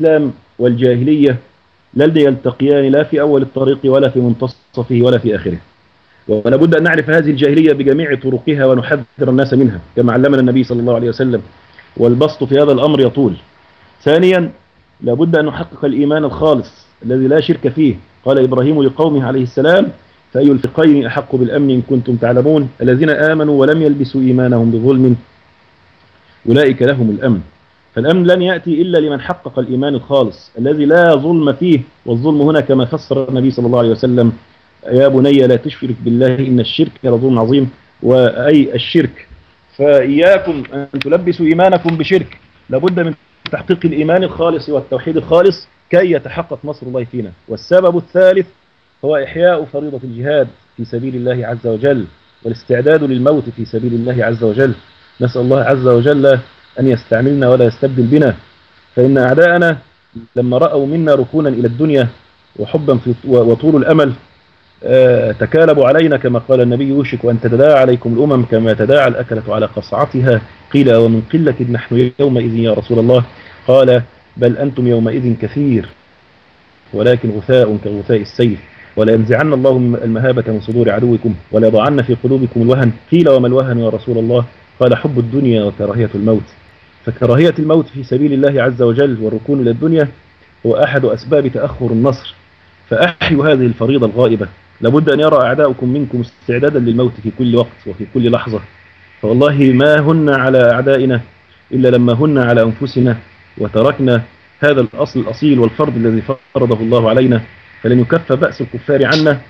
الإسلام والجاهلية لن يلتقيان لا في أول الطريق ولا في منتصفه ولا في آخره. ولا بد أن نعرف هذه الجاهلية بجميع طرقها ونحذر الناس منها كما علمنا النبي صلى الله عليه وسلم. والبسط في هذا الأمر يطول. ثانيا لابد أن نحقق الإيمان الخالص الذي لا شرك فيه. قال إبراهيم لقومه عليه السلام فأي الفقين أحق بالأمن إن كنتم تعلمون؟ الذين آمنوا ولم يلبسوا إيمانهم بظلم أولئك لهم الأمن. فالأمن لن يأتي إلا لمن حقق الإيمان الخالص الذي لا ظلم فيه والظلم هنا كما فسر النبي صلى الله عليه وسلم يا بني لا تشرك بالله إن الشرك لظلم عظيم وأي الشرك فإياكم أن تلبسوا إيمانكم بشرك لابد من تحقيق الإيمان الخالص والتوحيد الخالص كي يتحقق نصر الله فينا. والسبب الثالث هو إحياء فريضة الجهاد في سبيل الله عز وجل والاستعداد للموت في سبيل الله عز وجل. نسأل الله عز وجل أن يستعملنا ولا يستبدل بنا. فإن أعداءنا لما رأوا منا ركونا إلى الدنيا وحبا في وطول الأمل تكالبوا علينا كما قال النبي يوشك أن تداعى عليكم الأمم كما تداعى الأكلة على قصعتها. قيل ومن قلة نحن يومئذ يا رسول الله؟ قال بل أنتم يومئذ كثير. ولكن غثاء كغثاء السيف. ولا ينزعن الله المهابة من صدور عدوكم. ولا يضعن في قلوبكم الوهن. قيل وما الوهن يا رسول الله؟ قال حب الدنيا وكراهية الموت. فكراهية الموت في سبيل الله عز وجل والركون إلى الدنيا هو أحد أسباب تأخر النصر. فأحيوا هذه الفريضة الغائبة. لابد أن يرى أعداؤكم منكم استعدادا للموت في كل وقت وفي كل لحظة. فوالله ما هن على أعدائنا إلا لما هن على أنفسنا وتركنا هذا الأصل الأصيل والفرض الذي فرضه الله علينا. فلن يكف بأس الكفار عنا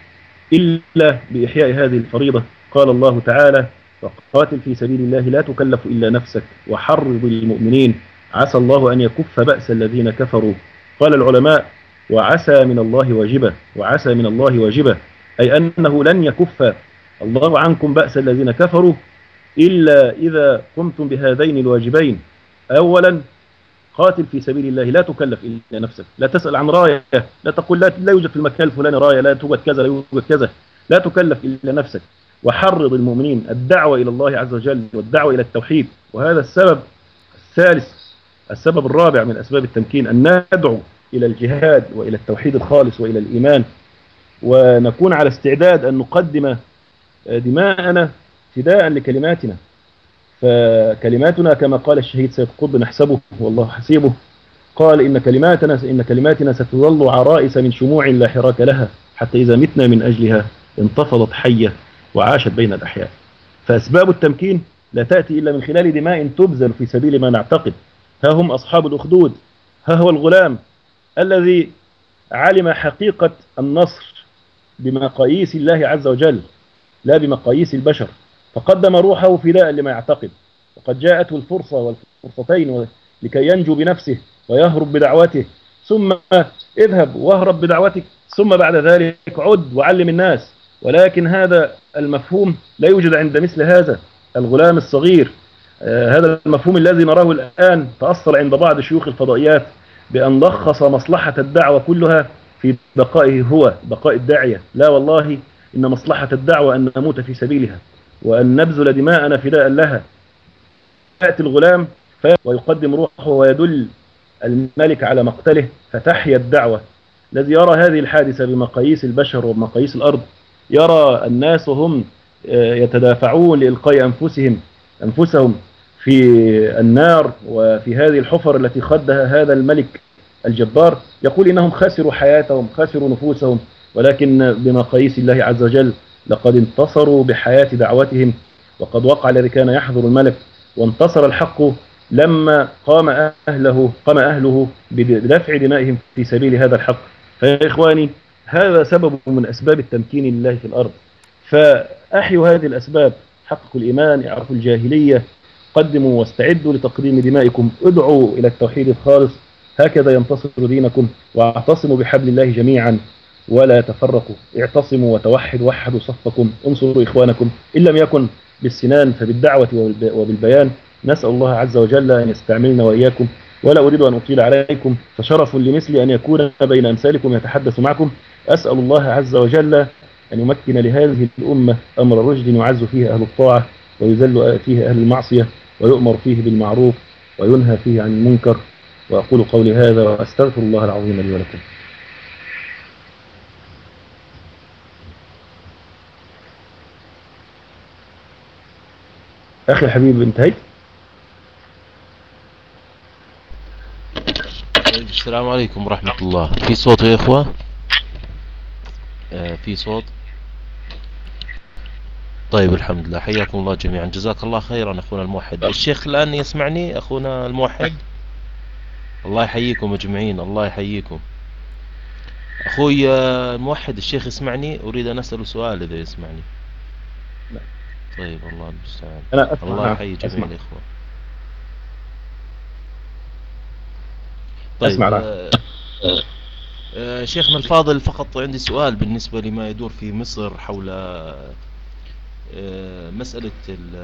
إلا بإحياء هذه الفريضة. قال الله تعالى وقاتل في سبيل الله لا تكلف إلا نفسك وحرض المؤمنين. عسى الله أن يكف بأس الذين كفروا. قال العلماء وعسى من الله واجبة وعسى من الله واجبة أي أنه لن يكف. الله عنكم بأس الذين كفروا إلا إذا قمتم بهذين الواجبين. أولا قاتل في سبيل الله لا تكلف إلا نفسك. لا تسأل عن راية لا تقول لا, لا يوجد في المكان الفلاني راية لا توجد كذا لا يوجد كذا. لا تكلف إلا نفسك. وحرض المؤمنين الدعوة إلى الله عز وجل والدعوة إلى التوحيد. وهذا السبب الثالث السبب الرابع من أسباب التمكين أن ندعو إلى الجهاد وإلى التوحيد الخالص وإلى الإيمان. ونكون على استعداد أن نقدم دماءنا فداء لكلماتنا. فكلماتنا كما قال الشهيد سيد قطب نحسبه والله حسيبه. قال إن كلماتنا إن كلماتنا ستظل عرائس من شموع لا حراك لها حتى إذا متنا من أجلها انتفضت حية وعاشت بين الأحياء. فأسباب التمكين لا تأتي إلا من خلال دماء تبذل في سبيل ما نعتقد. ها هم أصحاب الأخدود. ها هو الغلام الذي علم حقيقة النصر بمقاييس الله عز وجل لا بمقاييس البشر. فقدم روحه فداء لما يعتقد. وقد جاءته الفرصة والفرصتين لكي ينجو بنفسه ويهرب بدعوته. ثم اذهب واهرب بدعوتك. ثم بعد ذلك عد وعلم الناس. ولكن هذا المفهوم لا يوجد عند مثل هذا الغلام الصغير. آه هذا المفهوم الذي نراه الآن تأثر عند بعض شيوخ الفضائيات بأن لخص مصلحة الدعوة كلها في بقائه هو بقاء الداعية. لا والله إن مصلحة الدعوة أن نموت في سبيلها وأن نبذل دماءنا فداء لها. يأتي الغلام ويقدم روحه ويدل الملك على مقتله فتحيا الدعوة. الذي يرى هذه الحادثة بمقاييس البشر ومقاييس الأرض يرى الناس هم يتدافعون لإلقاء أنفسهم أنفسهم في النار وفي هذه الحفر التي خدها هذا الملك الجبار. يقول إنهم خسروا حياتهم خسروا نفوسهم ولكن بمقاييس الله عز وجل لقد انتصروا بحياة دعوتهم. وقد وقع الذي كان يحضر الملك وانتصر الحق لما قام أهله قام أهله بدفع دمائهم في سبيل هذا الحق. فيا إخواني هذا سبب من أسباب التمكين لله في الأرض. فأحيوا هذه الأسباب حققوا الإيمان اعرفوا الجاهلية قدموا واستعدوا لتقديم دمائكم ادعوا إلى التوحيد الخالص هكذا ينتصر دينكم واعتصموا بحبل الله جميعا ولا تفرقوا اعتصموا وتوحدوا وحدوا صفكم انصروا إخوانكم إن لم يكن بالسنان فبالدعوة وبالبيان نسأل الله عز وجل أن يستعملنا وإياكم ولا أريد أن أطيل عليكم فشرف لمثلي أن يكون بين أمثالكم يتحدث معكم. أسأل الله عز وجل أن يمكن لهذه الأمة أمر رشد يعز فيه أهل الطاعة ويذل فيه أهل المعصية ويؤمر فيه بالمعروف وينهى فيه عن المنكر. وأقول قولي هذا وأستغفر الله العظيم لي ولكم. أخي الحبيب انتهيت طيب السلام عليكم ورحمة الله. في صوت يا إخوة؟ آه في صوت. طيب الحمد لله. حياكم الله جميعا. جزاك الله خيرا أخونا الموحد. الشيخ الآن يسمعني أخونا الموحد؟ الله يحييكم أجمعين الله يحييكم. أخوي الموحد الشيخ يسمعني؟ أريد أن أسأله سؤال إذا يسمعني. طيب الله المستعان. الله نعم، يحيي جميع. الإخوة. أسمع نعم. آه، آه، شيخنا الفاضل فقط عندي سؤال بالنسبة لما يدور في مصر حول آه، مسألة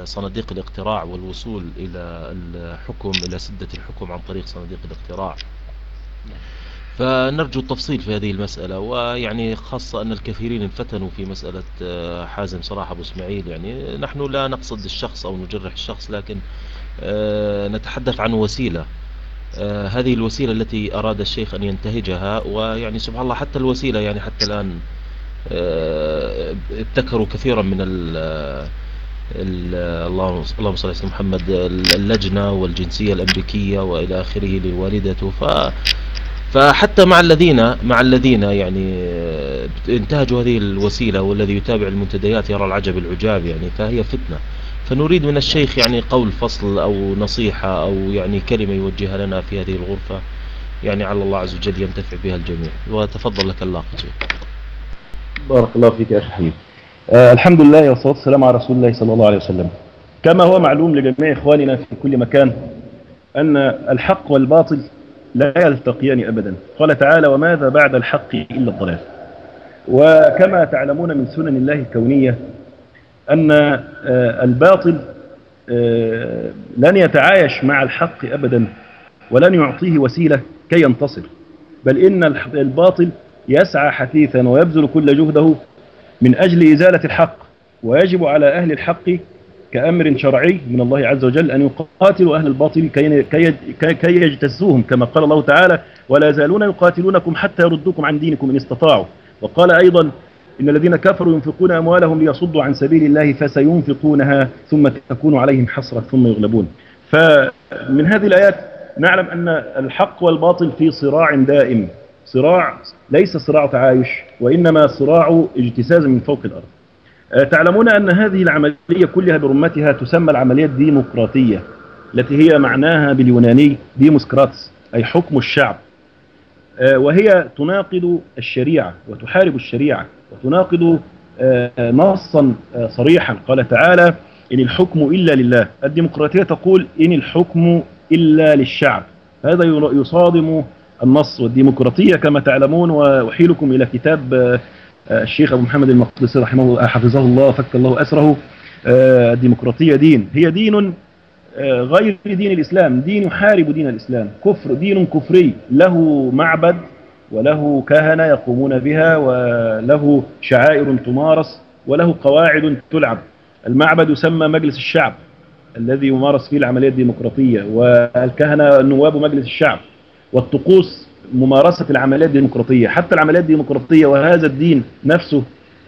صناديق الاقتراع والوصول إلى الحكم إلى سدة الحكم عن طريق صناديق الاقتراع. فنرجو التفصيل في هذه المسألة ويعني خاصة أن الكثيرين انفتنوا في مسألة آه، حازم صلاح أبو إسماعيل. يعني نحن لا نقصد الشخص أو نجرح الشخص لكن آه، نتحدث عن وسيلة. آه، هذه الوسيلة التي أراد الشيخ أن ينتهجها ويعني سبحان الله حتى الوسيلة يعني حتى الآن ابتكروا كثيرا من ال اللهم اللهم صل على محمد اللجنة والجنسية الأمريكية وإلى آخره لوالدته. ف فحتى مع الذين مع الذين يعني انتهجوا هذه الوسيلة والذي يتابع المنتديات يرى العجب العجاب يعني فهي فتنة. فنريد من الشيخ يعني قول فصل أو نصيحة أو يعني كلمة يوجهها لنا في هذه الغرفة. يعني على الله عز وجل ينتفع بها الجميع. وتفضل لك الله بارك الله فيك يا حبيب. آه الحمد لله والصلاة والسلام على رسول الله صلى الله عليه وسلم. كما هو معلوم لجميع إخواننا في كل مكان أن الحق والباطل لا يلتقيان أبدا. قال تعالى وماذا بعد الحق إلا الضلال. وكما تعلمون من سنن الله الكونية أن آه، الباطل آه، لن يتعايش مع الحق أبدا ولن يعطيه وسيلة كي ينتصر. بل إن الباطل يسعى حثيثا ويبذل كل جهده من أجل إزالة الحق ويجب على أهل الحق كأمر شرعي من الله عز وجل أن يقاتلوا أهل الباطل كي, كي, كي يجتزوهم كما قال الله تعالى ولا يزالون يقاتلونكم حتى يردوكم عن دينكم إن استطاعوا. وقال أيضا إن الذين كفروا ينفقون أموالهم ليصدوا عن سبيل الله فسينفقونها ثم تكون عليهم حسرة ثم يغلبون. فمن هذه الآيات نعلم أن الحق والباطل في صراع دائم. صراع ليس صراع تعايش وإنما صراع اجتساز من فوق الأرض. آه، تعلمون أن هذه العملية كلها برمتها تسمى العملية الديمقراطية التي هي معناها باليوناني ديموسكراتس أي حكم الشعب. آه، وهي تناقض الشريعة وتحارب الشريعة. وتناقض آه، نصا صريحا. قال تعالى إن الحكم إلا لله. الديمقراطية تقول إن الحكم إلا للشعب. هذا يصادم النص والديمقراطية كما تعلمون. وأحيلكم إلى كتاب آه، الشيخ أبو محمد المقدسي رحمه الله حفظه الله فك الله أسره. آه، الديمقراطية دين. هي دين آه، غير دين الإسلام. دين يحارب دين الإسلام. كفر دين كفري. له معبد وله كهنة يقومون بها وله شعائر تمارس وله قواعد تلعب. المعبد يسمى مجلس الشعب الذي يمارس فيه العملية الديمقراطية والكهنة نواب مجلس الشعب. والطقوس ممارسة العمليات الديمقراطية. حتى العمليات الديمقراطية وهذا الدين نفسه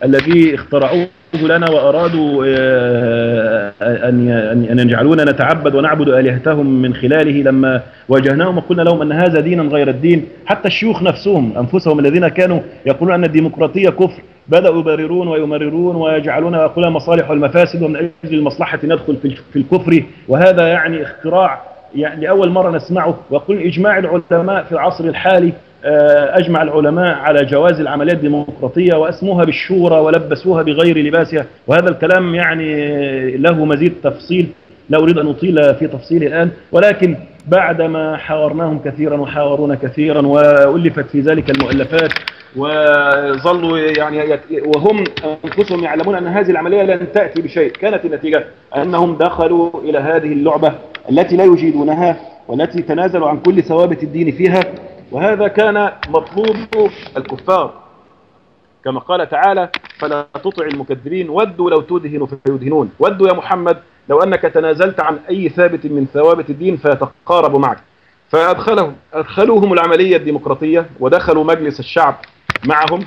الذي اخترعوه لنا وأرادوا آه، أن أن يجعلونا نتعبد ونعبد آلهتهم من خلاله لما واجهناهم وقلنا لهم أن هذا دينا غير الدين. حتى الشيوخ نفسهم أنفسهم الذين كانوا يقولون أن الديمقراطية كفر بدأوا يبررون ويمررون ويجعلون يقولون مصالح والمفاسد ومن أجل المصلحة ندخل في الكفر. وهذا يعني اختراع يعني لأول مرة نسمعه. ويقول إجماع العلماء في العصر الحالي آه، أجمع العلماء على جواز العمليات الديمقراطية وأسموها بالشورى ولبسوها بغير لباسها. وهذا الكلام يعني له مزيد تفصيل. لا أريد أن أطيل في تفصيله الآن ولكن بعدما حاورناهم كثيرا وحاورونا كثيرا وألفت في ذلك المؤلفات وظلوا يعني وهم أنفسهم يعلمون أن هذه العملية لن تأتي بشيء. كانت النتيجة أنهم دخلوا إلى هذه اللعبة التي لا يجيدونها والتي تنازلوا عن كل ثوابت الدين فيها. وهذا كان مطلوب الكفار. كما قال تعالى فلا تطع المكذبين ودوا لو تدهن فيدهنون. ودوا يا محمد لو أنك تنازلت عن أي ثابت من ثوابت الدين فيتقارب معك. فأدخلهم أدخلوهم العملية الديمقراطية ودخلوا مجلس الشعب معهم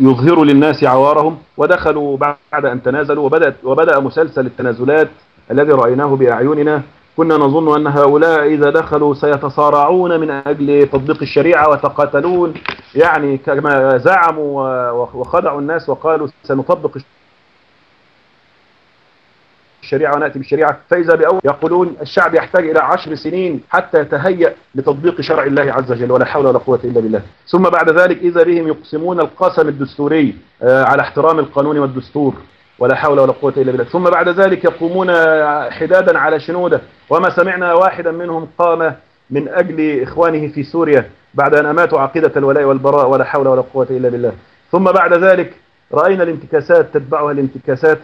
ليظهروا للناس عوارهم ودخلوا بعد أن تنازلوا وبدأت وبدأ مسلسل التنازلات الذي رأيناه بأعيننا. كنا نظن أن هؤلاء إذا دخلوا سيتصارعون من أجل تطبيق الشريعة وتقاتلون يعني كما زعموا وخدعوا الناس وقالوا سنطبق الشريعة ونأتي بالشريعة. فإذا بأول يقولون الشعب يحتاج إلى عشر سنين حتى يتهيأ لتطبيق شرع الله عز وجل ولا حول ولا قوة إلا بالله. ثم بعد ذلك إذا بهم يقسمون القسم الدستوري على احترام القانون والدستور. ولا حول ولا قوة إلا بالله. ثم بعد ذلك يقومون حدادا على شنودة. وما سمعنا واحدا منهم قام من أجل إخوانه في سوريا بعد أن أماتوا عقيدة الولاء والبراء ولا حول ولا قوة إلا بالله. ثم بعد ذلك رأينا الانتكاسات تتبعها الانتكاسات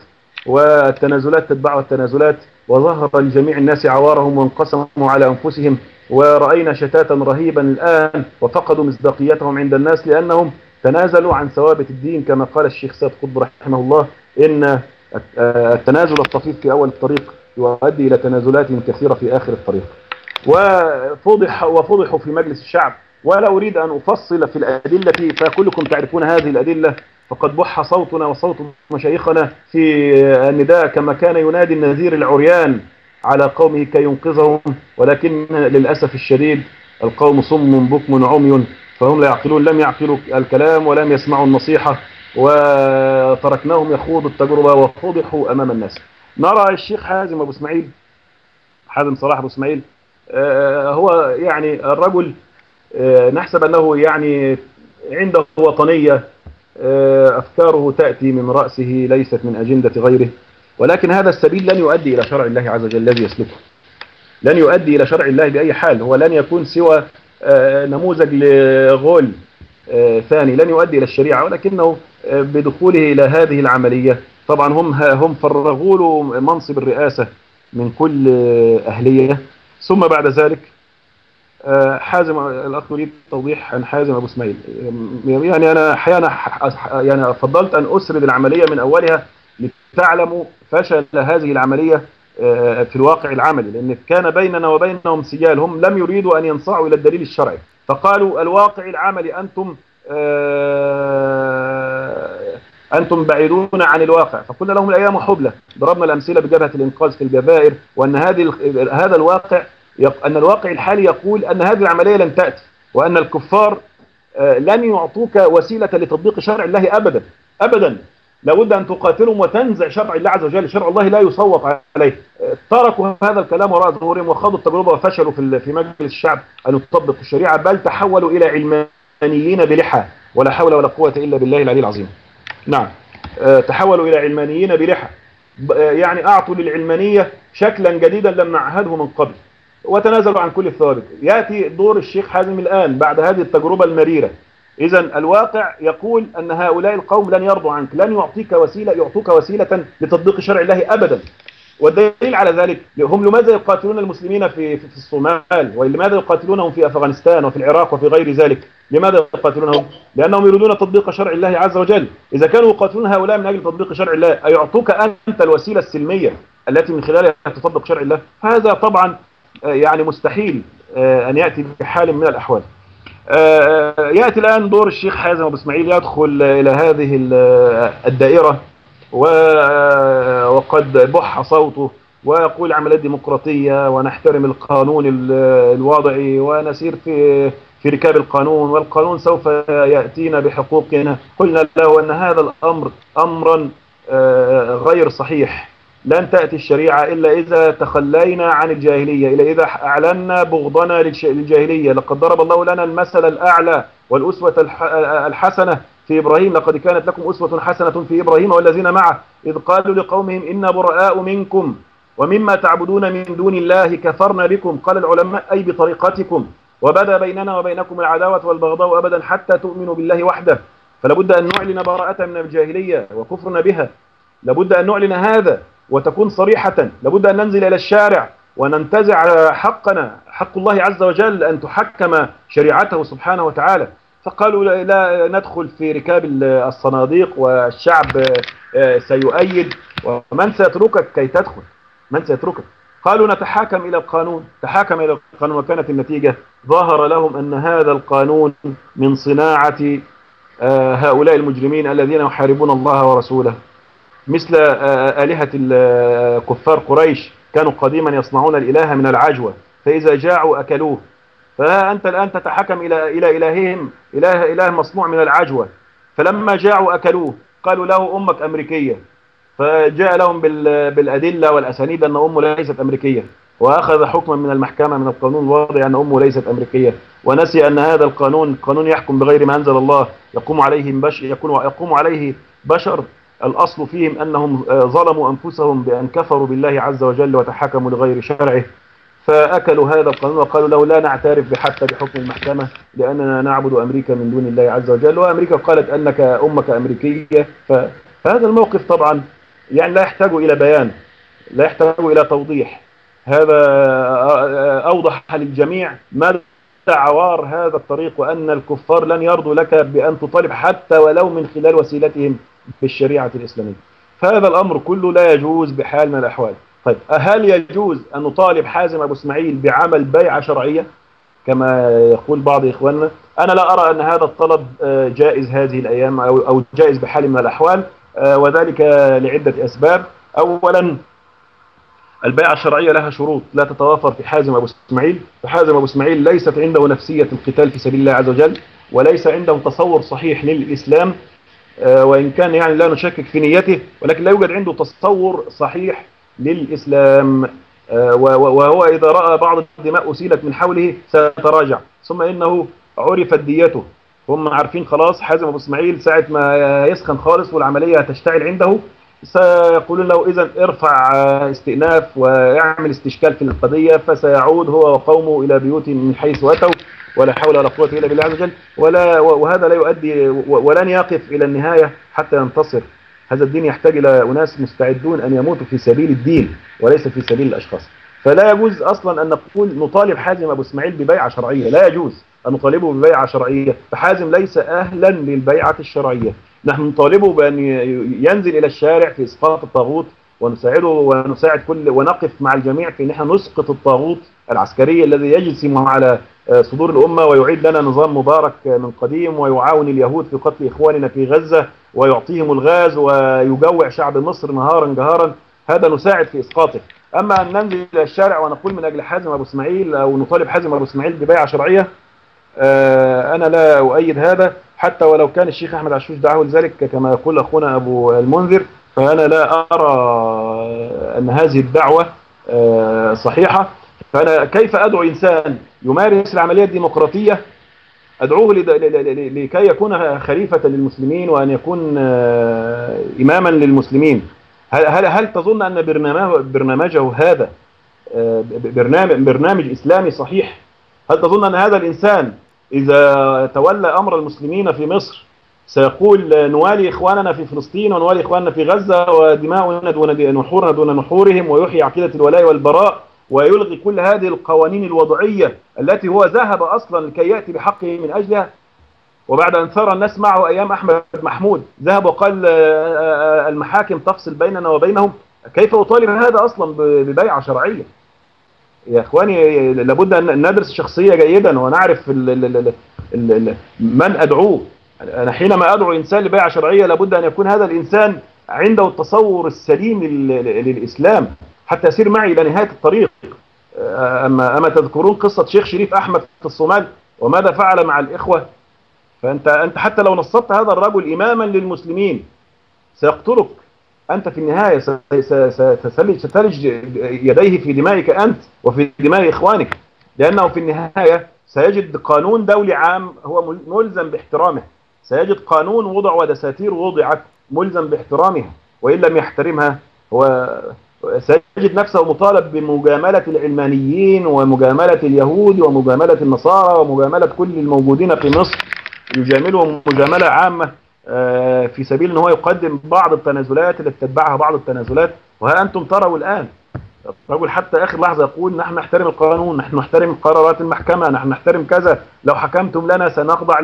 والتنازلات تتبعها التنازلات وظهر لجميع الناس عوارهم وانقسموا على أنفسهم ورأينا شتاتا رهيبا الآن وفقدوا مصداقيتهم عند الناس لأنهم تنازلوا عن ثوابت الدين كما قال الشيخ سيد قطب رحمه الله. إن التنازل الطفيف في أول الطريق يؤدي إلى تنازلات كثيرة في آخر الطريق. وفضح وفضحوا في مجلس الشعب ولا أريد أن أفصل في الأدلة فكلكم تعرفون هذه الأدلة. فقد بح صوتنا وصوت مشايخنا في النداء كما كان ينادي النذير العريان على قومه كي ينقذهم ولكن للأسف الشديد القوم صم بكم عمي فهم لا يعقلون لم يعقلوا الكلام ولم يسمعوا النصيحة. وتركناهم يخوضوا التجربة وفضحوا أمام الناس. نرى الشيخ حازم أبو إسماعيل حازم صلاح أبو إسماعيل هو يعني الرجل نحسب أنه يعني عنده وطنية أفكاره تأتي من رأسه ليست من أجندة غيره. ولكن هذا السبيل لن يؤدي إلى شرع الله عز وجل الذي يسلكه. لن يؤدي إلى شرع الله بأي حال. هو لن يكون سوى نموذج لغول. ثاني لن يؤدي إلى الشريعة ولكنه بدخوله إلى هذه العملية. طبعا هم هم فرغوا له منصب الرئاسة من كل أهلية. ثم بعد ذلك حازم الأخ يريد توضيح عن حازم أبو إسماعيل. يعني أنا أحيانا يعني فضلت أن أسرد العملية من أولها لتعلموا فشل هذه العملية في الواقع العملي لأن كان بيننا وبينهم سجال هم لم يريدوا أن ينصاعوا إلى الدليل الشرعي. فقالوا الواقع العملي أنتم أنتم بعيدون عن الواقع. فقلنا لهم الأيام حبلة ضربنا الأمثلة بجبهة الإنقاذ في الجزائر وأن هذه هذا الواقع أن الواقع الحالي يقول أن هذه العملية لن تأتي وأن الكفار لن يعطوك وسيلة لتطبيق شرع الله أبدا أبدا. لابد أن تقاتلهم وتنزع شرع الله عز وجل شرع الله لا يصوت عليه. تركوا هذا الكلام وراء ظهورهم وخاضوا التجربة وفشلوا في في مجلس الشعب أن يطبقوا الشريعة بل تحولوا إلى علمانيين بلحى ولا حول ولا قوة إلا بالله العلي العظيم. نعم. تحولوا إلى علمانيين بلحى. يعني أعطوا للعلمانية شكلا جديدا لم نعهده من قبل. وتنازلوا عن كل الثوابت. يأتي دور الشيخ حازم الآن بعد هذه التجربة المريرة. إذا الواقع يقول أن هؤلاء القوم لن يرضوا عنك لن يعطيك وسيلة يعطوك وسيلة لتطبيق شرع الله أبدا. والدليل على ذلك هم لماذا يقاتلون المسلمين في في الصومال؟ ولماذا يقاتلونهم في أفغانستان وفي العراق وفي غير ذلك؟ لماذا يقاتلونهم؟ لأنهم يريدون تطبيق شرع الله عز وجل. إذا كانوا يقاتلون هؤلاء من أجل تطبيق شرع الله أيعطوك أنت الوسيلة السلمية التي من خلالها تطبق شرع الله؟ هذا طبعا يعني مستحيل أن يأتي بحال من الأحوال. يأتي الآن دور الشيخ حازم أبو إسماعيل يدخل إلى هذه الدائرة وقد بح صوته ويقول عمليات ديمقراطية ونحترم القانون الوضعي ونسير في في ركاب القانون والقانون سوف يأتينا بحقوقنا. قلنا له أن هذا الأمر أمرا غير صحيح. لن تأتي الشريعة إلا إذا تخلينا عن الجاهلية إلا إذا أعلنا بغضنا للجاهلية. لقد ضرب الله لنا المثل الأعلى والأسوة الحسنة في إبراهيم. لقد كانت لكم أسوة حسنة في إبراهيم والذين معه. إذ قالوا لقومهم إنا براء منكم ومما تعبدون من دون الله كفرنا بكم. قال العلماء أي بطريقتكم؟ وبدا بيننا وبينكم العداوة والبغضاء أبدا حتى تؤمنوا بالله وحده. فلابد أن نعلن براءة من الجاهلية وكفرنا بها. لابد أن نعلن هذا. وتكون صريحة. لابد أن ننزل إلى الشارع وننتزع حقنا حق الله عز وجل أن تحكم شريعته سبحانه وتعالى. فقالوا لا ندخل في ركاب الصناديق والشعب سيؤيد. ومن سيتركك كي تدخل؟ من سيتركك؟ قالوا نتحاكم إلى القانون. تحاكم إلى القانون وكانت النتيجة ظهر لهم أن هذا القانون من صناعة آه، هؤلاء المجرمين الذين يحاربون الله ورسوله. مثل آه، آلهة كفار قريش كانوا قديما يصنعون الإله من العجوة فإذا جاعوا أكلوه. فها أنت الآن تتحكم إلى إلى إلههم إله إله مصنوع من العجوة. فلما جاعوا أكلوه قالوا له أمك أمريكية. فجاء لهم بالأدلة والأسانيد أن أمه ليست أمريكية. وأخذ حكما من المحكمة من القانون الوضعي أن أمه ليست أمريكية. ونسي أن هذا القانون قانون يحكم بغير ما أنزل الله. يقوم عليهم بشر يكون يقوم عليه بشر الأصل فيهم أنهم ظلموا أنفسهم بأن كفروا بالله عز وجل وتحكموا لغير شرعه فأكلوا هذا القانون وقالوا له لا نعترف حتى بحكم المحكمة لأننا نعبد أمريكا من دون الله عز وجل وأمريكا قالت أنك أمك أمريكية فهذا الموقف طبعا يعني لا يحتاج إلى بيان لا يحتاج إلى توضيح. هذا أوضح للجميع ماذا عوار هذا الطريق وأن الكفار لن يرضوا لك بأن تطالب حتى ولو من خلال وسيلتهم. في الشريعة الإسلامية. فهذا الأمر كله لا يجوز بحال من الأحوال. طيب هل يجوز أن نطالب حازم أبو إسماعيل بعمل بيعة شرعية؟ كما يقول بعض إخواننا. أنا لا أرى أن هذا الطلب آه، جائز هذه الأيام أو جائز بحال من الأحوال. آه، وذلك لعدة أسباب. أولا البيعة الشرعية لها شروط لا تتوافر في حازم أبو إسماعيل. فحازم أبو إسماعيل ليست عنده نفسية القتال في سبيل الله عز وجل وليس عنده تصور صحيح للإسلام وإن كان يعني لا نشكك في نيته ولكن لا يوجد عنده تصور صحيح للإسلام. آه، وهو إذا رأى بعض الدماء أسيلت من حوله سيتراجع. ثم إنه عرفت ديته. هم عارفين خلاص حازم أبو إسماعيل ساعة ما يسخن خالص والعملية هتشتعل عنده سيقولون له إذا ارفع استئناف واعمل استشكال في القضية فسيعود هو وقومه إلى بيوتهم من حيث أتوا ولا حول ولا قوة إلا بالله عز وجل. ولا وهذا لا يؤدي ولن يقف إلى النهاية حتى ينتصر. هذا الدين يحتاج إلى أناس مستعدون أن يموتوا في سبيل الدين وليس في سبيل الأشخاص. فلا يجوز أصلا أن نقول نطالب حازم أبو إسماعيل ببيعة شرعية. لا يجوز أن نطالبه ببيعة شرعية. فحازم ليس أهلا للبيعة الشرعية. نحن نطالبه بأن ينزل إلى الشارع في إسقاط الطاغوت ونساعده ونساعد كل ونقف مع الجميع في إن إحنا نسقط الطاغوت العسكري الذي يجسم على صدور الأمة ويعيد لنا نظام مبارك من قديم ويعاون اليهود في قتل إخواننا في غزة ويعطيهم الغاز ويجوع شعب مصر نهارا جهارا. هذا نساعد في إسقاطه. أما أن ننزل إلى الشارع ونقول من أجل حازم أبو إسماعيل أو نطالب حازم أبو إسماعيل ببيعة شرعية آه، أنا لا أؤيد هذا. حتى ولو كان الشيخ أحمد عشوش دعاه لذلك كما يقول أخونا أبو المنذر فأنا لا أرى أن هذه الدعوة آه، صحيحة. فأنا كيف أدعو إنسان يمارس العملية الديمقراطية؟ أدعوه لكي يكون خليفة للمسلمين وأن يكون آه، إماما للمسلمين. هل, هل تظن أن برنامجه, برنامجه هذا برنامج, برنامج إسلامي صحيح؟ هل تظن أن هذا الإنسان إذا تولى أمر المسلمين في مصر سيقول نوالي إخواننا في فلسطين ونوالي إخواننا في غزة ودماؤنا دون نحورنا دون نحورهم ويحيي عقيدة الولاء والبراء؟ ويلغي كل هذه القوانين الوضعية التي هو ذهب أصلا لكي يأتي بحقه من أجلها. وبعد أن ثار الناس معه أيام أحمد محمود ذهب وقال آه، آه، المحاكم تفصل بيننا وبينهم كيف أطالب هذا أصلا ببيعة شرعية؟ يا إخواني لابد أن ندرس الشخصيه جيدا ونعرف من أدعوه. أنا حينما أدعو إنسان لبيعة شرعية لابد أن يكون هذا الإنسان عنده التصور السليم للإسلام. حتى يسير معي إلى نهاية الطريق. اما أما تذكرون قصة شيخ شريف أحمد في الصومال وماذا فعل مع الإخوة؟ فانت أنت حتى لو نصبت هذا الرجل إماما للمسلمين سيقتلك. أنت في النهاية ستلج يديه في دمائك أنت وفي دماء إخوانك لأنه في النهاية سيجد قانون دولي عام هو ملزم باحترامه. سيجد قانون وضع ودساتير وضعت ملزم باحترامها وإن لم يحترمها هو سيجد نفسه مطالب بمجاملة العلمانيين ومجاملة اليهود ومجاملة النصارى ومجاملة كل الموجودين في مصر. يجاملهم مجاملة عامة آه، في سبيل إن هو يقدم بعض التنازلات التي تتبعها بعض التنازلات. وها أنتم تروا الآن؟ الرجل حتى آخر لحظة يقول نحن نحترم القانون نحن نحترم قرارات المحكمة نحن نحترم كذا. لو حكمتم لنا سنخضع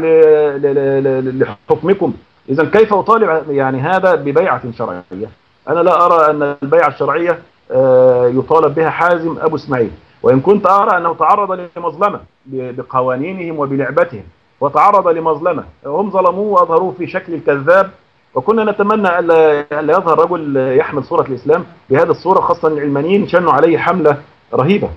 لحكمكم. اذا كيف اطالب يعني هذا ببيعة شرعية؟ أنا لا أرى أن البيعة الشرعية آه، يطالب بها حازم أبو إسماعيل. وإن كنت أرى أنه تعرض لمظلمة بقوانينهم وبلعبتهم وتعرض لمظلمة هم ظلموه وأظهروه في شكل الكذاب. وكنا نتمنى ألا يظهر رجل يحمل صورة الإسلام بهذه الصورة خاصة العلمانيين شنوا عليه حملة رهيبة.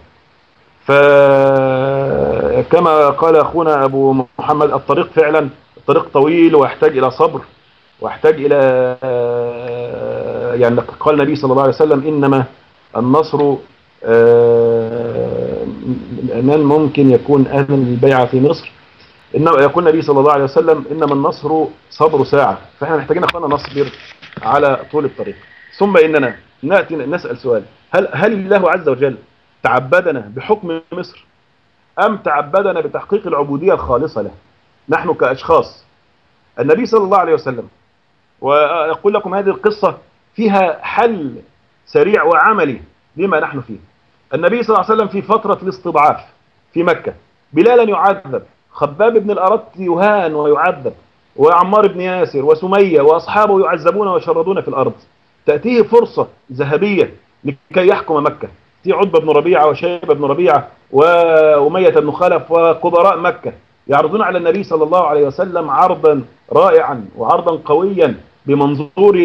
فكما قال أخونا أبو محمد الطريق فعلا الطريق طويل ويحتاج إلى صبر. ويحتاج إلى يعني قال النبي صلى الله عليه وسلم إنما النصر آه، من ممكن يكون أهلا للبيعة في مصر؟ إنما يقول النبي صلى الله عليه وسلم إنما النصر صبر ساعة. فإحنا محتاجين أخوانا نصبر على طول الطريق. ثم إننا نأتي نسأل سؤال. هل هل الله عز وجل تعبدنا بحكم مصر؟ أم تعبدنا بتحقيق العبودية الخالصة له؟ نحن كأشخاص. النبي صلى الله عليه وسلم وأقول لكم هذه القصة فيها حل سريع وعملي لما نحن فيه. النبي صلى الله عليه وسلم في فترة الاستضعاف في مكة بلالا يعذب خباب بن الأرت يهان ويعذب وعمار بن ياسر وسمية وأصحابه يعذبون ويشردون في الأرض. تأتيه فرصة ذهبية لكي يحكم مكة. في عتبة بن ربيعة وشيبة بن ربيعة وأمية بن خلف وكبراء مكة يعرضون على النبي صلى الله عليه وسلم عرضا رائعا وعرضا قويا. بمنظور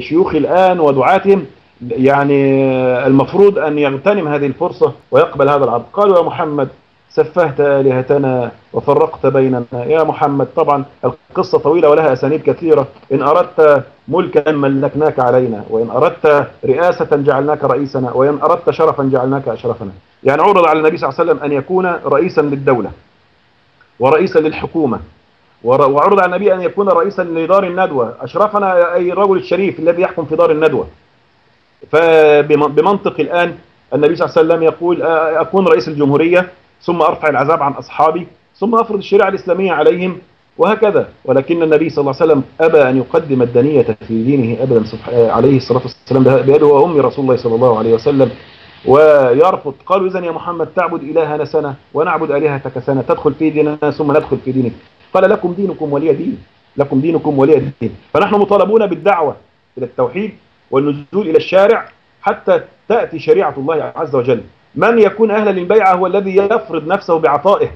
شيوخ الآن ودعاتهم يعني المفروض أن يغتنم هذه الفرصة ويقبل هذا العرض. قالوا يا محمد سفهت آلهتنا وفرقت بيننا. يا محمد طبعا القصة طويلة ولها أسانيد كثيرة. إن أردت ملكا ملكناك علينا وإن أردت رئاسة جعلناك رئيسنا وإن أردت شرفا جعلناك أشرفنا. يعني عرض على النبي صلى الله عليه وسلم أن يكون رئيسا للدولة ورئيسا للحكومة. وعرض على النبي أن يكون رئيسا لدار الندوة. أشرفنا أي الرجل الشريف الذي يحكم في دار الندوة. فبمنطق الآن النبي صلى الله عليه وسلم يقول أكون رئيس الجمهورية ثم أرفع العذاب عن أصحابي ثم أفرض الشريعة الإسلامية عليهم وهكذا. ولكن النبي صلى الله عليه وسلم أبى أن يقدم الدنية في دينه أبدا عليه الصلاة والسلام بيده وأم رسول الله صلى الله عليه وسلم. ويرفض قالوا إذن يا محمد تعبد إلهنا سنة ونعبد آلهتك سنة تدخل في ديننا ثم ندخل في دينك. قال لكم دينكم ولي دين. لكم دينكم ولي دين. فنحن مطالبون بالدعوة إلى التوحيد والنزول إلى الشارع حتى تأتي شريعة الله عز وجل. من يكون أهلا للبيعة هو الذي يفرض نفسه بعطائه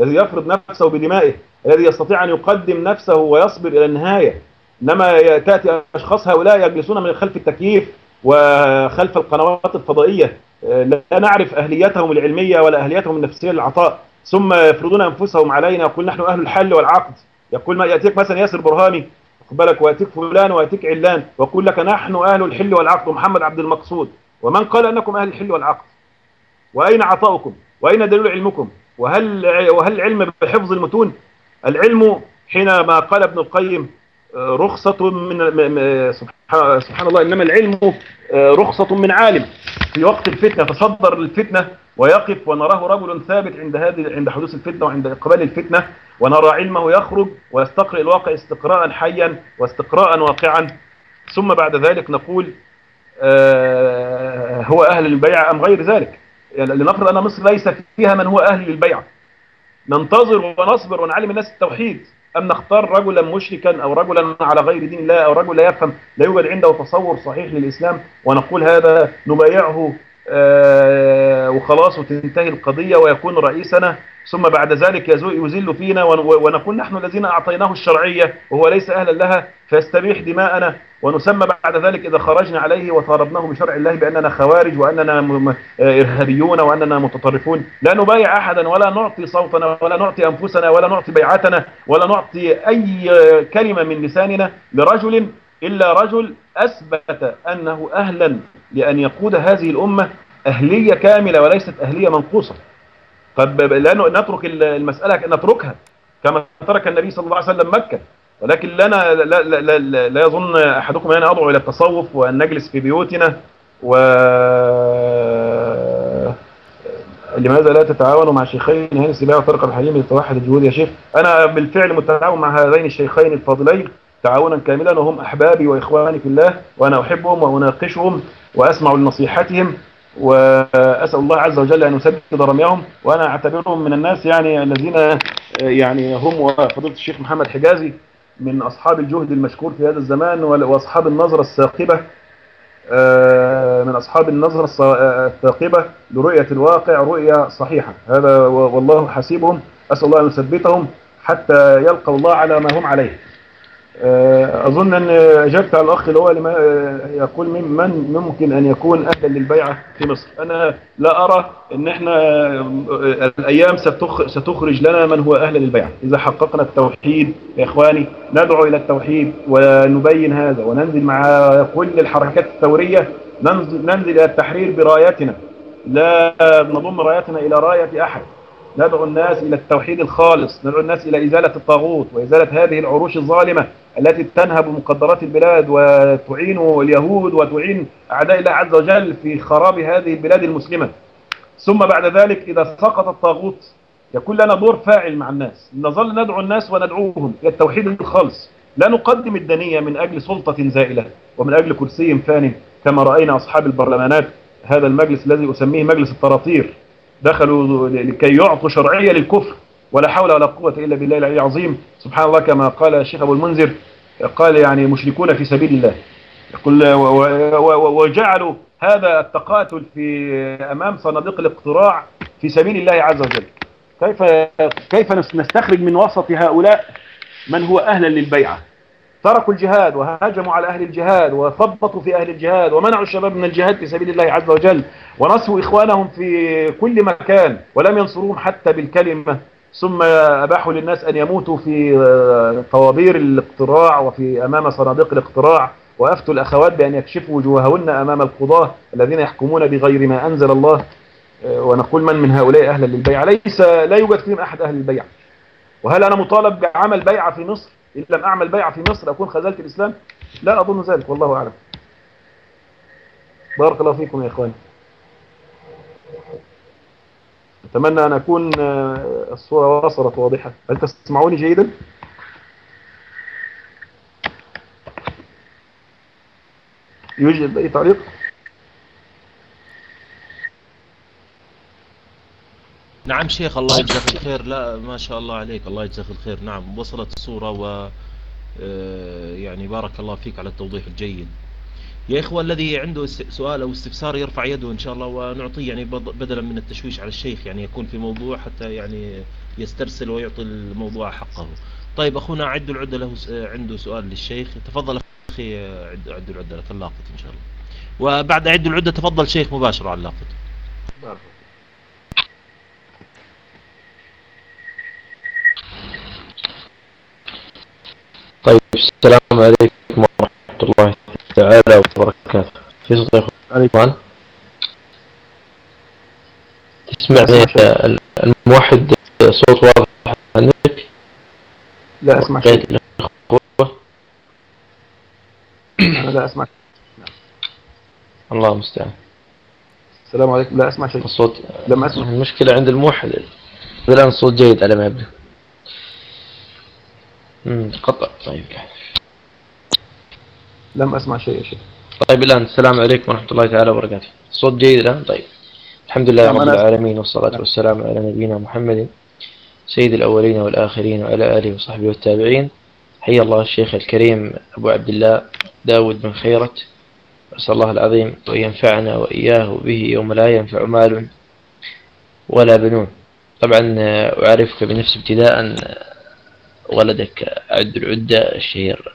الذي يفرض نفسه بدمائه الذي يستطيع أن يقدم نفسه ويصبر إلى النهاية. إنما تأتي أشخاص هؤلاء يجلسون من خلف التكييف وخلف القنوات الفضائية. لا نعرف أهليتهم العلمية ولا أهليتهم النفسية للعطاء. ثم يفرضون أنفسهم علينا يقول نحن أهل الحل والعقد. يقول ما يأتيك مثلا ياسر برهامي بالك ويأتيك فلان ويأتيك علان ويقول لك نحن أهل الحل والعقد. ومحمد عبد المقصود ومن قال أنكم أهل الحل والعقد؟ وأين عطاؤكم؟ وأين دليل علمكم؟ وهل وهل العلم بحفظ المتون؟ العلم حينما قال ابن القيم رخصة من سبحان الله إنما العلم آه، رخصة من عالم. في وقت الفتنة تصدر الفتنة ويقف ونراه رجل ثابت عند هذه عند حدوث الفتنة وعند إقبال الفتنة ونرى علمه يخرج ويستقرئ الواقع استقراء حيا واستقراء واقعا. ثم بعد ذلك نقول آه، هو أهل البيع أم غير ذلك؟ يعني لنفرض أن مصر ليس فيها من هو أهل للبيع ننتظر ونصبر ونعلم الناس التوحيد. أم نختار رجلا مشركا أو رجلا على غير دين الله أو رجل لا يفهم لا يوجد عنده تصور صحيح للإسلام ونقول هذا نبايعه وخلاص وتنتهي القضية ويكون رئيسنا. ثم بعد ذلك يزل فينا ون- ونكون نحن الذين أعطيناه الشرعية وهو ليس أهلا لها فيستبيح دماءنا. ونسمى بعد ذلك إذا خرجنا عليه وطالبناه بشرع الله بأننا خوارج وأننا إرهابيون وأننا متطرفون. لا نبايع أحدا ولا نعطي صوتنا ولا نعطي أنفسنا ولا نعطي بيعتنا ولا نعطي أي كلمة من لساننا لرجل إلا رجل أثبت أنه أهلا لأن يقود هذه الأمة أهلية كاملة وليست أهلية منقوصة. طب لا ن- نترك ال- المسألة نتركها كما ترك النبي صلى الله عليه وسلم مكة. ولكن لنا لا, لا, لا, لا, لا يظن أحدكم أن أدعو إلى التصوف وأن نجلس في بيوتنا و لماذا لا تتعاونوا مع شيخين هاني السباعي وطارق الحليم لتوحد الجهود يا شيخ؟ أنا بالفعل متعاون مع هذين الشيخين الفاضلين تعاونا كاملا وهم أحبابي وإخواني في الله وأنا أحبهم وأناقشهم وأسمع لنصيحتهم وأسأل الله عز وجل أن يسدد رميهم وأنا أعتبرهم من الناس يعني الذين يعني هم وفضيلة الشيخ محمد حجازي من أصحاب الجهد المشكور في هذا الزمان وأصحاب النظرة الثاقبة آه، من أصحاب النظرة آه، الثاقبة لرؤية الواقع رؤية صحيحة. هذا والله حسيبهم أسأل الله أن يثبتهم حتى يلقوا الله على ما هم عليه. أظن أن أجبت على الأخ اللي هو لما آه، يقول من ممكن أن يكون أهلا للبيعة في مصر؟ أنا لا أرى أن إحنا آه، الأيام ستخ- ستخرج لنا من هو أهلا للبيعة. إذا حققنا التوحيد يا إخواني ندعو إلى التوحيد ونبين هذا وننزل مع كل الحركات الثورية ننزل, ننزل إلى التحرير برأيتنا. لا نضم رأيتنا إلى رأية أحد. ندعو الناس إلى التوحيد الخالص ندعو الناس إلى إزالة الطاغوت وإزالة هذه العروش الظالمة التي تنهب مقدرات البلاد وتعين اليهود وتعين أعداء الله عز وجل في خراب هذه البلاد المسلمة. ثم بعد ذلك إذا سقط الطاغوت يكون لنا دور فاعل مع الناس. نظل ندعو الناس وندعوهم إلى التوحيد الخالص. لا نقدم الدنية من أجل سلطة زائلة ومن أجل كرسي فان كما رأينا أصحاب البرلمانات. هذا المجلس الذي أسميه مجلس الطراطير دخلوا لكي يعطوا شرعية للكفر ولا حول ولا قوة إلا بالله العلي العظيم. سبحان الله كما قال الشيخ أبو المنذر قال يعني مشركون في سبيل الله. يقول وجعلوا هذا التقاتل في أمام صناديق الاقتراع في سبيل الله عز وجل. كيف كيف نستخرج من وسط هؤلاء من هو أهلا للبيعة؟ تركوا الجهاد وهاجموا على أهل الجهاد وثبطوا في أهل الجهاد ومنعوا الشباب من الجهاد في سبيل الله عز وجل ونصروا إخوانهم في كل مكان ولم ينصروهم حتى بالكلمة. ثم أباحوا للناس أن يموتوا في آه، طوابير الاقتراع وفي أمام صناديق الاقتراع. وأفتوا الأخوات بأن يكشفوا وجوههن أمام القضاة الذين يحكمون بغير ما أنزل الله. آه، ونقول من من هؤلاء أهلا للبيع؟ ليس لا يوجد فيهم أحد أهل البيع؟ وهل أنا مطالب بعمل بيعة في مصر؟ إن لم أعمل بيعة في مصر أكون خذلت الإسلام لا أظن ذلك والله أعلم بارك الله فيكم يا إخواني أتمنى أن أكون آه، الصورة وصلت واضحة هل تسمعوني جيدا؟ يوجد أي تعليق؟ نعم شيخ الله يجزاك الخير. لا ما شاء الله عليك الله يجزاك الخير. نعم وصلت الصورة و آه، يعني بارك الله فيك على التوضيح الجيد. يا إخوة الذي عنده سؤال أو استفسار يرفع يده إن شاء الله ونعطيه يعني بدلا من التشويش على الشيخ يعني يكون في موضوع حتى يعني يسترسل ويعطي الموضوع حقه. طيب أخونا عد العدة له عنده سؤال للشيخ. تفضل أخي عد العدة لك اللاقط إن شاء الله. وبعد عد العدة تفضل شيخ مباشرة على اللاقط طيب السلام عليكم ورحمة الله تعالى وبركاته. في صوت عليكم. تسمعني ال- الموحد؟ صوت واضح عندك؟ لا أسمع شيء لا أسمع. الله المستعان. السلام عليكم. لا أسمع شيء الصوت لم أسمع. المشكلة عند الموحد. الآن الصوت جيد على ما يبدو. قطع طيب. لم أسمع شيء يا شيخ. طيب الآن السلام عليكم ورحمة الله تعالى وبركاته. الصوت جيد الآن؟ طيب. الحمد لله نعم، رب العالمين والصلاة والسلام على نبينا محمد سيد الأولين والآخرين وعلى آله وصحبه والتابعين. حيا الله الشيخ الكريم أبو عبد الله داود بن خيرت. أسأل الله العظيم أن ينفعنا وإياه به يوم لا ينفع مال ولا بنون. طبعا أعرفك بنفس ابتداء ولدك عبد العدة الشهير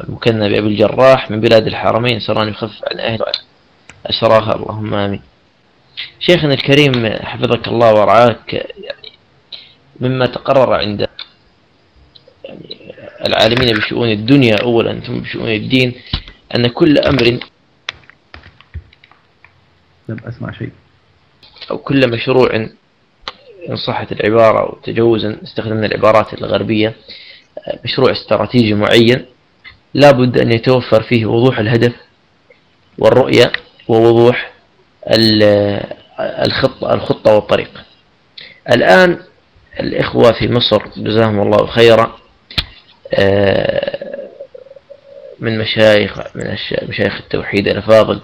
المكنى بأبي الجراح من بلاد الحرمين. سران يخفف عن أهل أسراها. اللهم آمين. شيخنا الكريم حفظك الله ورعاك يعني مما تقرر عند يعني العالمين بشؤون الدنيا أولا ثم بشؤون الدين أن كل أمر لم أسمع شيء. أو كل مشروع إن صحت العبارة أو تجوزا استخدمنا العبارات الغربية مشروع استراتيجي معين. لابد أن يتوفر فيه وضوح الهدف والرؤية ووضوح ال- الخطة الخطة والطريق. الآن الإخوة في مصر جزاهم الله خيرا آه، من مشايخ من مشايخ التوحيد الأفاضل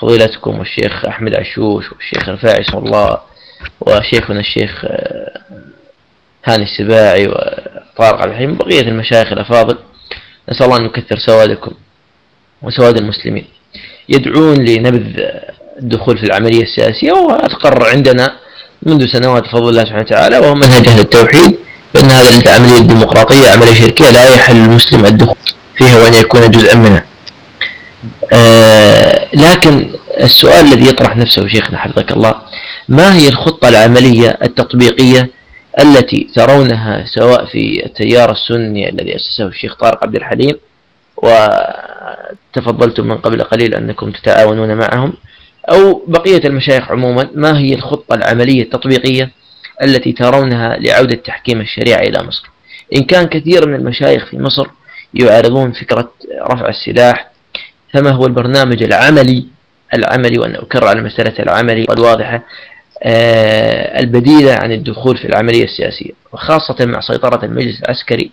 فضيلتكم والشيخ أحمد عشوش والشيخ رفاعي اسم الله وشيخنا الشيخ آه، هاني السباعي وطارق عبد الحليم وبقية المشايخ الأفاضل نسأل الله أن يكثر سوادكم وسواد المسلمين. يدعون لنبذ الدخول في العملية السياسية وتقرر عندنا منذ سنوات بفضل الله سبحانه وتعالى وهو منهج أهل التوحيد بأن هذه العملية الديمقراطية عملية شركية لا يحل المسلم الدخول فيها وأن يكون جزءا منها. آه لكن السؤال الذي يطرح نفسه شيخنا حفظك الله ما هي الخطة العملية التطبيقية التي ترونها سواء في التيار السني الذي أسسه الشيخ طارق عبد الحليم؟ وتفضلتم من قبل قليل أنكم تتعاونون معهم. أو بقية المشايخ عموما ما هي الخطة العملية التطبيقية التي ترونها لعودة تحكيم الشريعة إلى مصر؟ إن كان كثير من المشايخ في مصر يعارضون فكرة رفع السلاح فما هو البرنامج العملي؟ العملي وأنا أكرر على مسألة العملي الواضحة آه، البديلة عن الدخول في العملية السياسية وخاصة مع سيطرة المجلس العسكري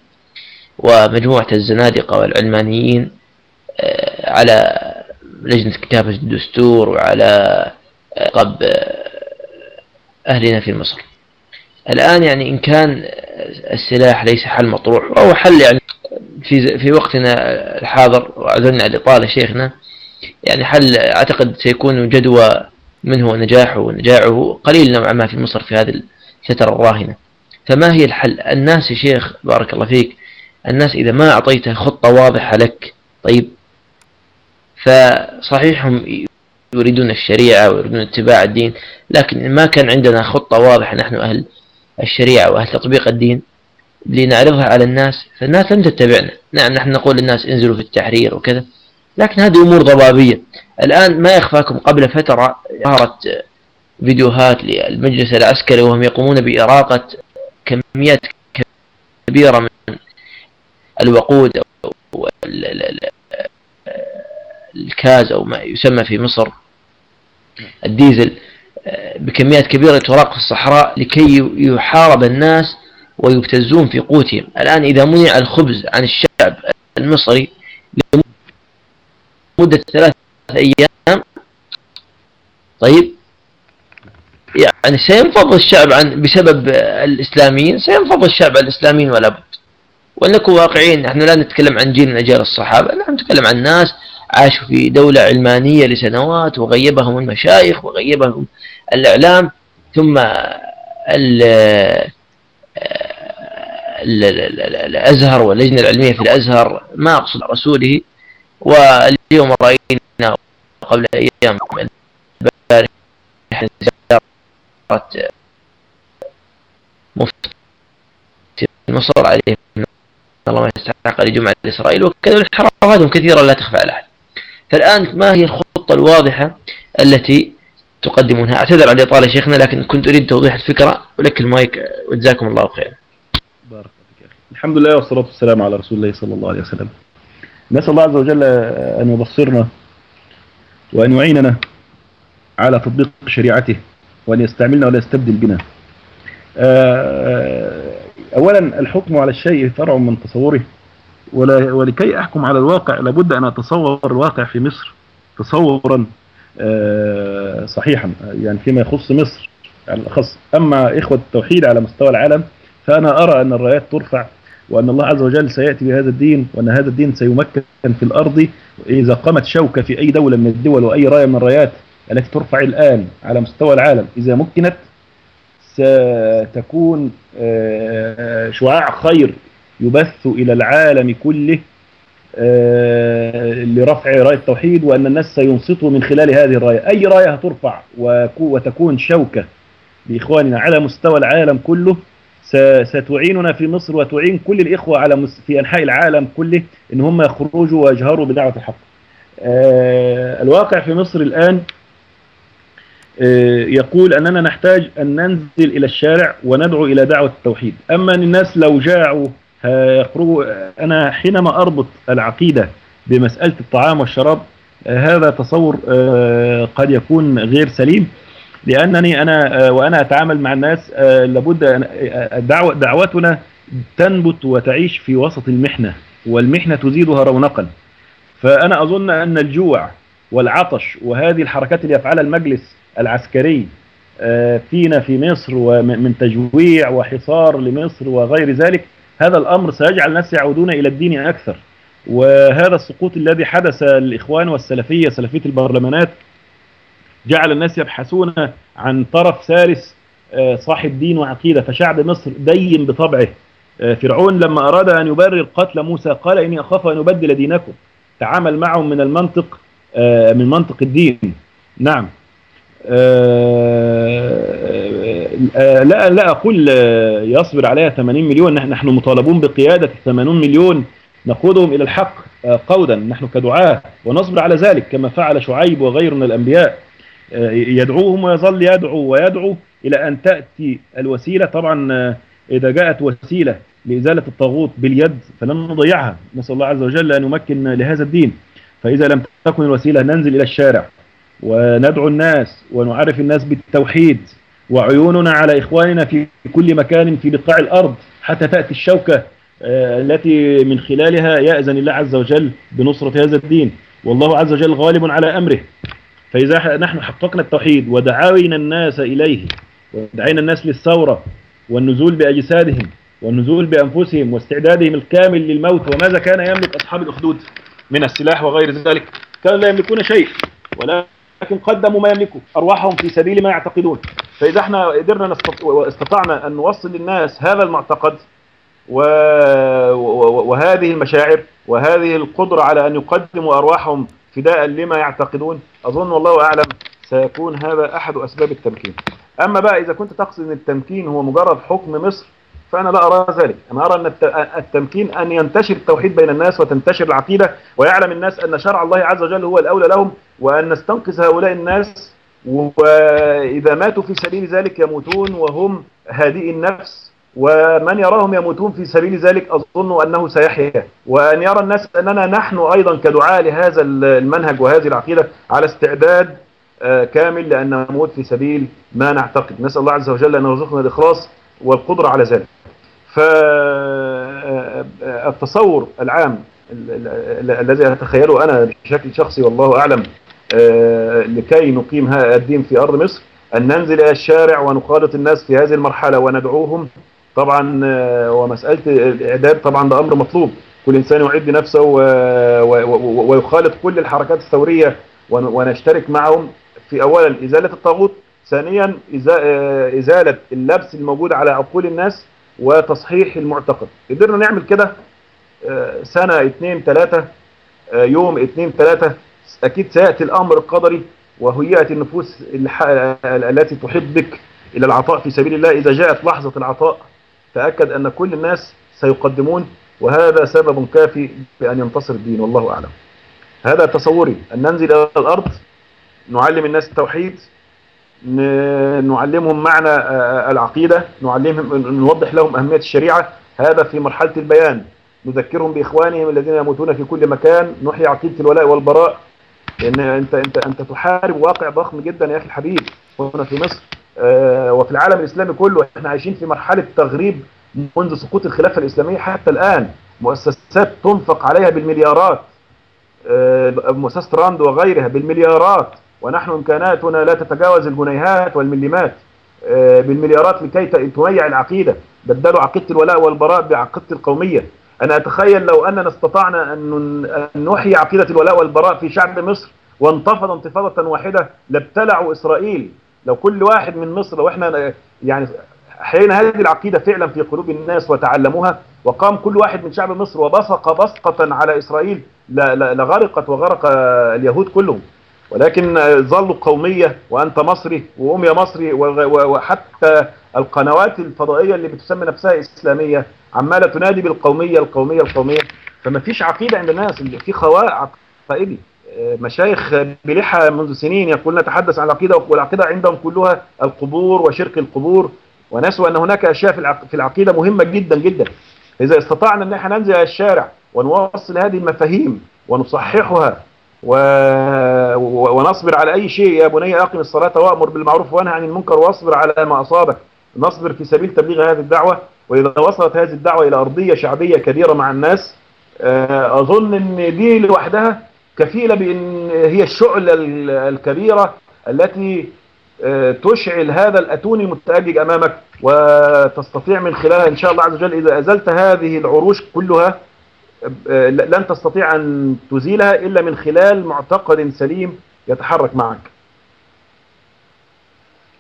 ومجموعة الزنادقة والعلمانيين آه، على لجنة كتابة الدستور وعلى قب أهلنا في مصر. الآن يعني إن كان السلاح ليس حل مطروح أو حل يعني في في وقتنا الحاضر وأعذرنا على الإطالة شيخنا يعني حل أعتقد سيكون جدوى منه ونجاحه ونجاعه قليل نوعا ما في مصر في هذه الفترة الراهنة. فما هي الحل؟ الناس يا شيخ بارك الله فيك الناس إذا ما أعطيته خطة واضحة لك طيب فصحيح هم يريدون الشريعة ويريدون اتباع الدين لكن ما كان عندنا خطة واضحة نحن أهل الشريعة وأهل تطبيق الدين لنعرضها على الناس فالناس لم تتبعنا. نعم نحن نقول للناس انزلوا في التحرير وكذا لكن هذه أمور ضبابية. الآن ما يخفاكم قبل فترة ظهرت فيديوهات للمجلس العسكري وهم يقومون بإراقة كميات كبيرة من الوقود أو الكاز أو ما يسمى في مصر الديزل بكميات كبيرة تراق في الصحراء لكي يحارب الناس ويبتزون في قوتهم. الآن إذا منع الخبز عن الشعب المصري لمدة ثلاثة أيام. طيب. يعني سينفض الشعب عن بسبب الإسلاميين سينفض الشعب عن الإسلاميين ولا بد. ولنكن واقعيين نحن لا نتكلم عن جيل من أجيال الصحابة نحن نتكلم عن ناس عاشوا في دولة علمانية لسنوات وغيبهم المشايخ وغيبهم الإعلام ثم ال الأزهر واللجنة العلمية في الأزهر ما أقصد رسوله. واليوم رأينا قبل أيام البارحة زيارة مفتي مصر عليه الله ما يستحق لجمعة إسرائيل وكذا الحركات كثيرة لا تخفى على أحد فالآن ما هي الخطة الواضحة التي تقدمونها اعتذر عن إطالة شيخنا لكن كنت أريد توضيح الفكرة. ولك المايك. وجزاكم الله خيرا. بارك الله الحمد لله والصلاة والسلام على رسول الله صلى الله عليه وسلم. نسأل الله عز وجل أن يبصرنا وأن يعيننا على تطبيق شريعته وأن يستعملنا ولا يستبدل بنا. آه، أولا الحكم على الشيء فرع من تصوره. ولكي أحكم على الواقع لابد أن أتصور الواقع في مصر تصورا آه، صحيحا يعني فيما يخص مصر على الأخص. أما إخوة التوحيد على مستوى العالم فأنا أرى أن الرايات ترفع وأن الله عز وجل سيأتي بهذا الدين وأن هذا الدين سيمكن في الأرض. إذا قامت شوكة في أي دولة من الدول وأي راية من الرايات التي ترفع الآن على مستوى العالم إذا مكنت ستكون آه، شعاع خير يبث إلى العالم كله آه، لرفع راية التوحيد وأن الناس سينصتوا من خلال هذه الراية. أي راية هترفع وتكون شوكة لإخواننا على مستوى العالم كله ستعيننا في مصر وتعين كل الإخوة على في أنحاء العالم كله إن هم يخرجوا ويجهروا بدعوة الحق. آه، الواقع في مصر الآن آه، يقول أننا نحتاج أن ننزل إلى الشارع وندعو إلى دعوة التوحيد. أما الناس لو جاعوا يخرجوا أنا حينما أربط العقيدة بمسألة الطعام والشراب هذا تصور آه، قد يكون غير سليم. لأنني أنا آه، وأنا أتعامل مع الناس آه، لابد دعوة دعوتنا تنبت وتعيش في وسط المحنة والمحنة تزيدها رونقا. فأنا أظن أن الجوع والعطش وهذه الحركات اللي يفعلها المجلس العسكري فينا في مصر ومن تجويع وحصار لمصر وغير ذلك هذا الأمر سيجعل الناس يعودون إلى الدين أكثر. وهذا السقوط الذي حدث الإخوان والسلفية سلفية البرلمانات جعل الناس يبحثون عن طرف ثالث آه، صاحب دين وعقيدة فشعب مصر دين بطبعه. آه، فرعون لما أراد أن يبرر قتل موسى قال إني أخاف أن أبدل دينكم. تعامل معهم من المنطق آه، من منطق الدين. نعم. لا لا أقول يصبر عليها 80 مليون. نحن مطالبون بقيادة 80 مليون. نقودهم إلى الحق قودا. نحن كدعاة ونصبر على ذلك كما فعل شعيب وغيره من الأنبياء. يدعوهم ويظل يدعو ويدعو إلى أن تأتي الوسيلة. طبعا إذا جاءت وسيلة لإزالة الطاغوت باليد فلن نضيعها. نسأل الله عز وجل أن يمكن لهذا الدين. فإذا لم تكن الوسيلة ننزل إلى الشارع وندعو الناس ونعرف الناس بالتوحيد وعيوننا على إخواننا في كل مكان في بقاع الأرض حتى تأتي الشوكة آه، التي من خلالها يأذن الله عز وجل بنصرة هذا الدين. والله عز وجل غالب على أمره. فإذا نحن حققنا التوحيد ودعاوينا الناس إليه ودعينا الناس للثورة والنزول بأجسادهم والنزول بأنفسهم واستعدادهم الكامل للموت وماذا كان يملك أصحاب الأخدود من السلاح وغير ذلك؟ كانوا لا يملكون شيء ولكن قدموا ما يملكوا أرواحهم في سبيل ما يعتقدون. فإذا إحنا قدرنا واستطعنا أن نوصل للناس هذا المعتقد وهذه المشاعر وهذه القدرة على أن يقدموا أرواحهم فداء لما يعتقدون أظن والله أعلم سيكون هذا أحد أسباب التمكين. أما بقى إذا كنت تقصد أن التمكين هو مجرد حكم مصر فأنا لا أرى ذلك. أنا أرى أن التمكين أن ينتشر التوحيد بين الناس وتنتشر العقيدة ويعلم الناس أن شرع الله عز وجل هو الأولى لهم وأن نستنقذ هؤلاء الناس. وإذا ماتوا في سبيل ذلك يموتون وهم هادئي النفس. ومن يراهم يموتون في سبيل ذلك أظن أنه سيحيا. وأن يرى الناس أننا نحن أيضا كدعاء لهذا المنهج وهذه العقيدة على استعداد آه، كامل لأن نموت في سبيل ما نعتقد. نسأل الله عز وجل أن يرزقنا الإخلاص والقدرة على ذلك. فالتصور آه، العام الذي أتخيله أنا بشكل شخصي والله أعلم آه، لكي نقيم الدين في أرض مصر أن ننزل إلى الشارع ونخالط الناس في هذه المرحلة وندعوهم طبعا ومسألة الإعداد طبعا ده أمر مطلوب. كل إنسان يعد نفسه ويخالط كل الحركات الثورية ونشترك معهم في أولا إزالة الطاغوت ثانيا إزالة اللبس الموجود على عقول الناس وتصحيح المعتقد. قدرنا نعمل كده آه، سنة اثنين ثلاثة آه، يوم اثنين ثلاثة أكيد سيأتي الأمر القدري وهيئة النفوس التي تحب بك إلى العطاء في سبيل الله إذا جاءت لحظة العطاء. تأكد أن كل الناس سيقدمون وهذا سبب كافي بأن ينتصر الدين والله أعلم. هذا تصوري أن ننزل إلى الأرض نعلم الناس التوحيد نعلمهم معنى العقيدة نعلمهم نوضح لهم أهمية الشريعة. هذا في مرحلة البيان. نذكرهم بإخوانهم الذين يموتون في كل مكان. نحيي عقيدة الولاء والبراء. لأن أنت, أنت, أنت تحارب واقع ضخم جدا يا أخي الحبيب. هنا في مصر. وفي العالم الإسلامي كله إحنا عايشين في مرحلة تغريب منذ سقوط الخلافة الإسلامية حتى الآن. مؤسسات تنفق عليها بالمليارات. آه، مؤسسة راند وغيرها بالمليارات. ونحن إمكاناتنا لا تتجاوز الجنيهات والمليمات. آه، بالمليارات لكي تميع العقيدة. بدلوا عقيدة الولاء والبراء بعقيدة القومية. أنا أتخيل لو أننا استطعنا أن نحيي عقيدة الولاء والبراء في شعب مصر وانتفض انتفاضة واحدة لابتلعوا إسرائيل. لو كل واحد من مصر وإحنا يعني حين هذه العقيدة فعلا في قلوب الناس وتعلموها وقام كل واحد من شعب مصر وبصق بصقة على إسرائيل لغرقت وغرق اليهود كلهم. ولكن ظلوا قومية وأنت مصري وأم يا مصري وحتى القنوات الفضائية اللي بتسمي نفسها إسلامية عمالة تنادي بالقومية القومية القومية. فما فيش عقيدة عند الناس في خواء عقائدي. مشايخ بلحى منذ سنين يقول نتحدث عن العقيدة والعقيدة عندهم كلها القبور وشرك القبور ونسوا أن هناك أشياء في العقيدة مهمة جدا جدا. إذا استطعنا أن إحنا ننزل الشارع ونوصل هذه المفاهيم ونصححها و... ونصبر على أي شيء يا بني أقم الصلاة وأمر بالمعروف وأنهى عن المنكر واصبر على ما أصابك. نصبر في سبيل تبليغ هذه الدعوة. وإذا وصلت هذه الدعوة إلى أرضية شعبية كبيرة مع الناس آه، أظن أن دي لوحدها كفيلة بأن هي الشعلة الكبيرة التي آه، تشعل هذا الأتون المتأجج أمامك وتستطيع من خلالها إن شاء الله عز وجل إذا أزلت هذه العروش كلها آه، لن تستطيع أن تزيلها إلا من خلال معتقد سليم يتحرك معك.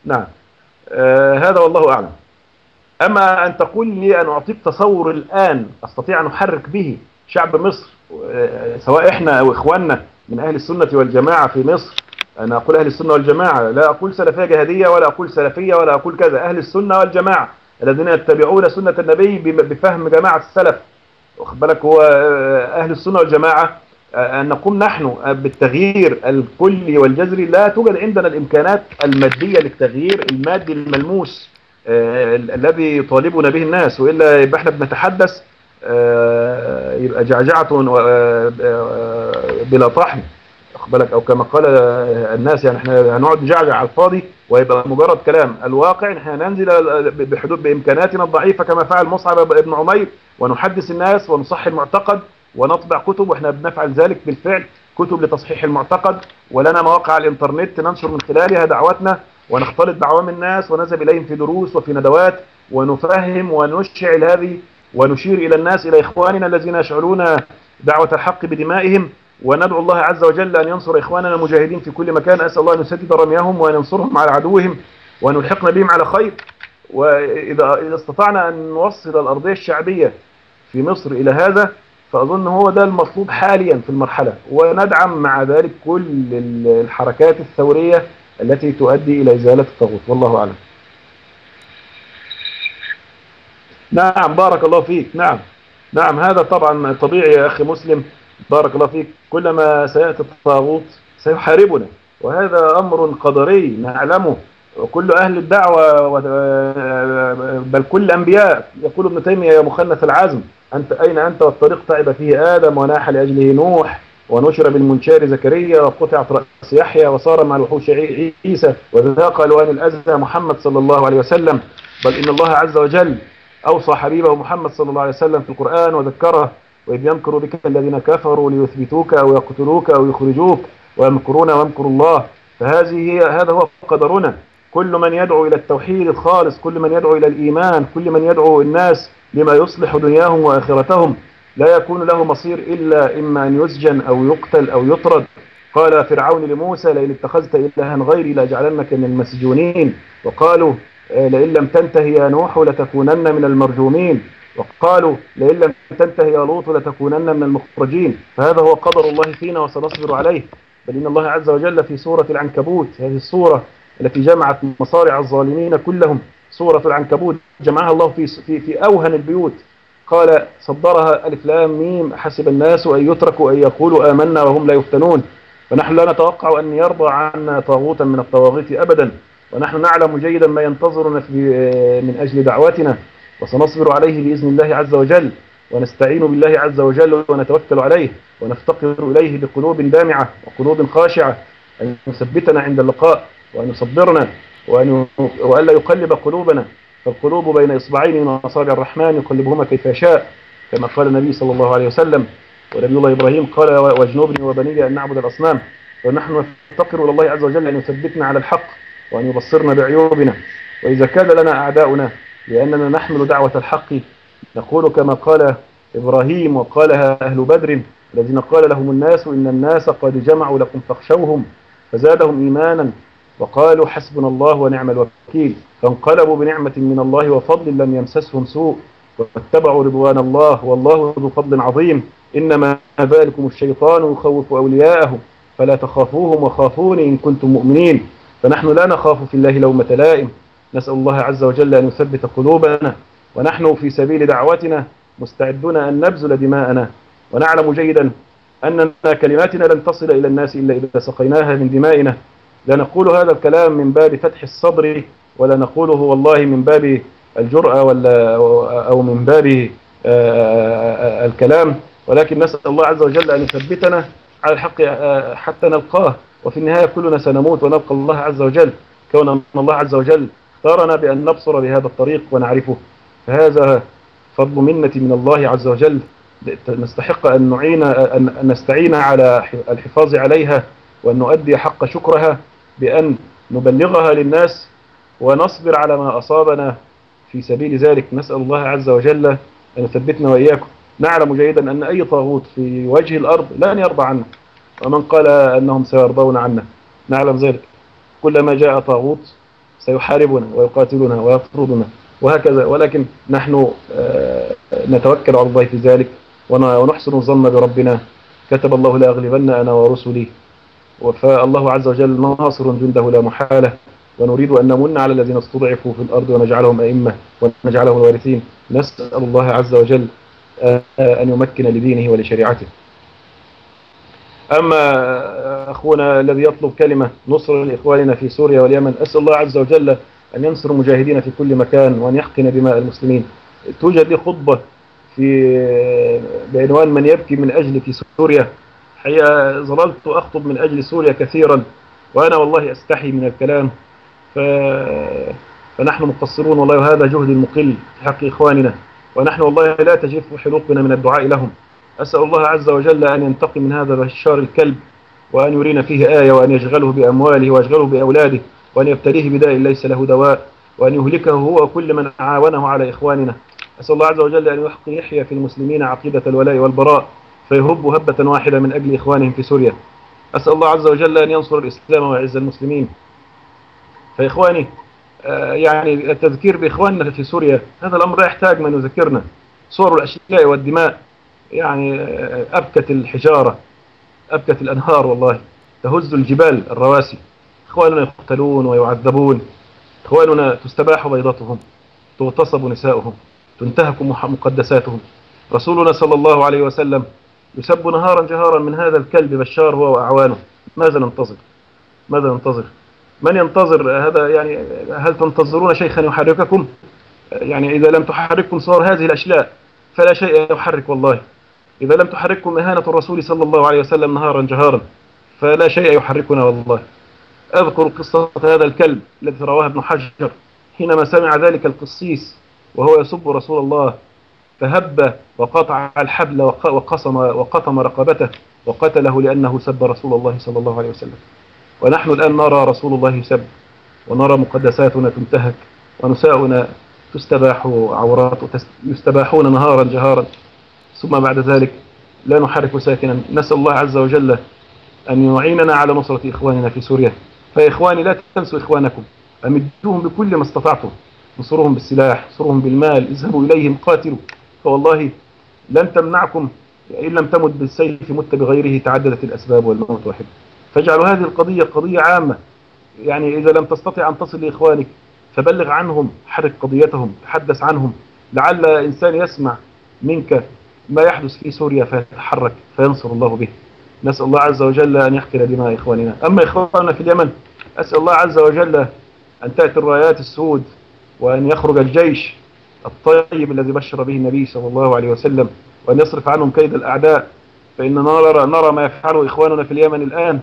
نعم. آه هذا والله أعلم. أما أن تقول لي أن أعطيك تصور الآن أستطيع أن أحرك به شعب مصر سواء إحنا أو إخواننا من أهل السنة والجماعة في مصر أنا أقول أهل السنة والجماعة لا أقول سلفية جهادية ولا أقول سلفية ولا أقول كذا أهل السنة والجماعة الذين يتبعون سنة النبي بفهم جماعة السلف. واخد بالك؟ هو آه، أهل السنة والجماعة آه، أن نقوم نحن التغيير الكلي والجذري. لا توجد عندنا الإمكانات المادية للتغيير المادي الملموس آه، الذي يطالبنا به الناس وإلا يبقى إحنا بنتحدث يبقى جعجعة بلا طحن. بالك؟ أو كما قال الناس يعني إحنا هنقعد نجعجع على الفاضي ويبقى مجرد كلام الواقع إحنا ننزل بحدود بإمكاناتنا الضعيفة كما فعل مصعب بن عمير ونحدث الناس ونصحي المعتقد ونطبع كتب وإحنا بنفعل ذلك بالفعل كتب لتصحيح المعتقد ولنا مواقع الإنترنت ننشر من خلالها دعواتنا ونختلط بعوام الناس ونذهب إليهم في دروس وفي ندوات ونفهم ونشعل هذه ونشير إلى الناس إلى إخواننا الذين يشعلون دعوة الحق بدمائهم. وندعو الله عز وجل أن ينصر إخواننا المجاهدين في كل مكان. أسأل الله أن يسدد رميهم وأن ينصرهم على عدوهم وأن يلحقنا بهم على خير. وإذا إذا استطعنا أن نوصل الأرضية الشعبية في مصر إلى هذا فأظن هو ده المطلوب حاليا في المرحلة. وندعم مع ذلك كل الحركات الثورية التي تؤدي إلى إزالة الطاغوت. والله أعلم. نعم بارك الله فيك. نعم. نعم هذا طبعا طبيعي يا أخي مسلم. بارك الله فيك. كلما سيأتي الطاغوت سيحاربنا وهذا أمر قدري نعلمه. وكل أهل الدعوة بل كل الأنبياء يقول ابن تيمية يا مخنث العزم أنت أين أنت والطريق تعب فيه آدم وناح لأجله نوح ونشر بالمنشار زكريا وقطعت رأس يحيى وصار مع الوحوش عيسى وذاق ألوان الأذى محمد صلى الله عليه وسلم. بل إن الله عز وجل أوصى حبيبه محمد صلى الله عليه وسلم في القرآن وذكره وإذ يمكر بك الذين كفروا ليثبتوك أو يقتلوك أو يخرجوك ويمكرون ويمكر الله. فهذه هي هذا هو قدرنا. كل من يدعو إلى التوحيد الخالص كل من يدعو إلى الإيمان كل من يدعو الناس لما يصلح دنياهم وآخرتهم. لا يكون له مصير إلا إما أن يسجن أو يقتل أو يطرد. قال فرعون لموسى لئن اتخذت إلها غيري لأجعلنك من المسجونين. وقالوا لئن لم تنتهي يا نوح لتكونن من المرجومين. وقالوا لئن لم تنتهي يا لوط لتكونن من المخرجين. فهذا هو قدر الله فينا وسنصبر عليه. بل إن الله عز وجل في سورة العنكبوت هذه السورة التي جمعت مصارع الظالمين كلهم سورة العنكبوت جمعها الله في, في, في أوهن البيوت. قال صدرها ألف لام ميم حسب الناس أن يتركوا أن يقولوا آمنا وهم لا يفتنون. فنحن لا نتوقع أن يرضى عنا طاغوتا من الطواغيت أبدا. ونحن نعلم جيدا ما ينتظرنا من أجل دعواتنا وسنصبر عليه بإذن الله عز وجل ونستعين بالله عز وجل ونتوكل عليه ونفتقر إليه بقلوب دامعة وقلوب خاشعة أن يثبتنا عند اللقاء وأن يصبرنا وأن وألا يقلب قلوبنا. فالقلوب بين إصبعين من أصابع الرحمن يقلبهما كيف يشاء كما قال النبي صلى الله عليه وسلم ونبي الله إبراهيم قال واجنبني وبني أن نعبد الأصنام. ونحن نفتقر إلى الله عز وجل أن يثبتنا على الحق. وأن يبصرنا بعيوبنا وإذا كان لنا أعداؤنا لأننا نحمل دعوة الحق نقول كما قال إبراهيم وقالها أهل بدر الذين قال لهم الناس إن الناس قد جمعوا لكم فاخشوهم فزادهم إيمانا وقالوا حسبنا الله ونعم الوكيل فانقلبوا بنعمة من الله وفضل لم يمسسهم سوء واتبعوا رضوان الله والله ذو فضل عظيم إنما ذلكم الشيطان يخوف أولياءه فلا تخافوهم وخافوني إن كنتم مؤمنين. فنحن لا نخاف في الله لومة لائم. نسأل الله عز وجل أن يثبت قلوبنا ونحن في سبيل دعوتنا مستعدون أن نبذل دماءنا. ونعلم جيدا أننا كلماتنا لن تصل إلى الناس إلا إذا سقيناها من دمائنا. لا نقول هذا الكلام من باب فتح الصدر ولا نقوله والله من باب الجرأة ولا أو من باب آه، آه، الكلام. ولكن نسأل الله عز وجل أن يثبتنا على الحق آه، حتى نلقاه. وفي النهاية كلنا سنموت ونلقى الله عز وجل. كون أن الله عز وجل اختارنا بأن نبصر بهذا الطريق ونعرفه. فهذا فضل منة من الله عز وجل. نستحق أن نعين أن نستعين على الحفاظ عليها وأن نؤدي حق شكرها بأن نبلغها للناس ونصبر على ما أصابنا. في سبيل ذلك نسأل الله عز وجل أن يثبتنا وإياكم. نعلم جيدا أن أي طاغوت في وجه الأرض لن يرضى عنا ومن قال أنهم سيرضون عنا. نعلم ذلك. كلما جاء طاغوت سيحاربنا ويقاتلنا ويطردنا وهكذا. ولكن نحن آه، نتوكل على الله في ذلك ونحسن الظن بربنا. كتب الله لأغلبن أنا ورسلي. فالله عز وجل ناصر جنده لا محالة. ونريد أن نمن على الذين استضعفوا في الأرض ونجعلهم أئمة ونجعلهم الوارثين. نسأل الله عز وجل آه، أن يمكن لدينه ولشريعته. أما أخونا الذي يطلب كلمة نصر لإخواننا في سوريا واليمن أسأل الله عز وجل أن ينصر المجاهدين في كل مكان وأن يحقن دماء المسلمين. توجد لي خطبة في بعنوان من يبكي من أجل في سوريا. حقيقة ظللت أخطب من أجل سوريا كثيرا وأنا والله أستحي من الكلام. ف... فنحن مقصرون والله وهذا جهد مقل في حق إخواننا. ونحن والله لا تجف حلوقنا من الدعاء لهم. أسأل الله عز وجل أن ينتقم من هذا بشار الكلب وأن يرينا فيه آية وأن يشغله بأمواله ويشغله بأولاده وأن يبتليه بداء ليس له دواء وأن يهلكه هو وكل من عاونه على إخواننا. أسأل الله عز وجل أن يحيي في المسلمين عقيدة الولاء والبراء فيهبوا هبة واحدة من أجل إخوانهم في سوريا. أسأل الله عز وجل أن ينصر الإسلام ويعز المسلمين. فإخواني آه، يعني التذكير بإخواننا في سوريا هذا الأمر لا يحتاج من يذكرنا صور الأشياء والدماء يعني آه، أبكت الحجارة أبكت الأنهار والله. تهز الجبال الرواسي. إخواننا يقتلون ويعذبون. إخواننا تستباح بيضتهم تغتصب نساؤهم تنتهك مقدساتهم. رسولنا صلى الله عليه وسلم يسب نهارا جهارا من هذا الكلب بشار هو وأعوانه ماذا ننتظر؟ ماذا ننتظر؟ من ينتظر؟ هذا يعني هل تنتظرون شيخا يحرككم؟ يعني إذا لم تحرككم صور هذه الأشلاء فلا شيء يحرك والله. إذا لم تحرككم إهانة الرسول صلى الله عليه وسلم نهارا جهارا فلا شيء يحركنا والله. أذكر قصة هذا الكلب الذي رواه ابن حجر حينما سمع ذلك القسيس وهو يسب رسول الله فهب وقطع الحبل وقصم وقطم رقبته وقتله لأنه سب رسول الله صلى الله عليه وسلم. ونحن الآن نرى رسول الله يسب ونرى مقدساتنا تنتهك ونساؤنا تستباح عورات يستباحون نهارا جهارا. ثم بعد ذلك لا نحرك ساكنا. نسأل الله عز وجل أن يعيننا على نصرة إخواننا في سوريا. فإخواني لا تنسوا إخوانكم. أمدوهم بكل ما استطعتم. انصرهم بالسلاح انصرهم بالمال اذهبوا إليهم قاتلوا. فوالله لن تمنعكم إن لم تمت بالسيف مت بغيره تعددت الأسباب والموت واحد فاجعلوا هذه القضية قضية عامة. يعني إذا لم تستطع أن تصل لإخوانك فبلغ عنهم حرك قضيتهم تحدث عنهم. لعل إنسان يسمع منك ما يحدث في سوريا فيتحرك فينصر الله به. نسأل الله عز وجل أن يحقن دماء إخواننا. أما إخواننا في اليمن أسأل الله عز وجل أن تأتي الرايات السود وأن يخرج الجيش الطيب الذي بشر به النبي صلى الله عليه وسلم وأن يصرف عنهم كيد الأعداء. فإننا نرى, نرى ما يفعله إخواننا في اليمن الآن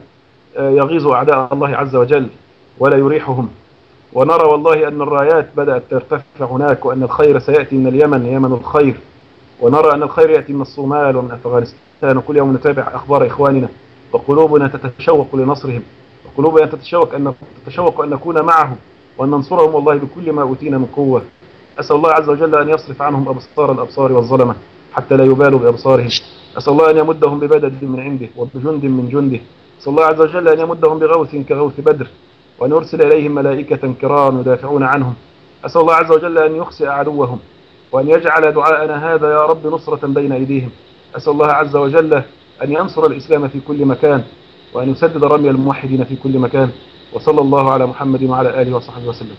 آه، يغيظ أعداء الله عز وجل ولا يريحهم. ونرى والله أن الرايات بدأت ترتفع هناك وأن الخير سيأتي من اليمن يمن الخير. ونرى أن الخير يأتي من الصومال ومن أفغانستان. وكل يوم نتابع أخبار إخواننا وقلوبنا تتشوق لنصرهم. وقلوبنا تتشوق أن, تتشوق أن نكون معهم وأن ننصرهم والله بكل ما أوتينا من قوة. أسأل الله عز وجل أن يصرف عنهم أبصار الأبصار والظلمة حتى لا يبالوا بأبصارهم. أسأل الله أن يمدهم ببدد من عنده وبجند من جنده. أسأل الله عز وجل أن يمدهم بغوث كغوث بدر وأن يرسل إليهم ملائكة كرام يدافعون عنهم. أسأل الله عز وجل أن يخسئ عدوهم. وأن يجعل دعاءنا هذا يا رب نصرة بين أيديهم. أسأل الله عز وجل أن ينصر الإسلام في كل مكان وأن يسدد رمي الموحدين في كل مكان. وصلى الله على محمد وعلى آله وصحبه وسلم.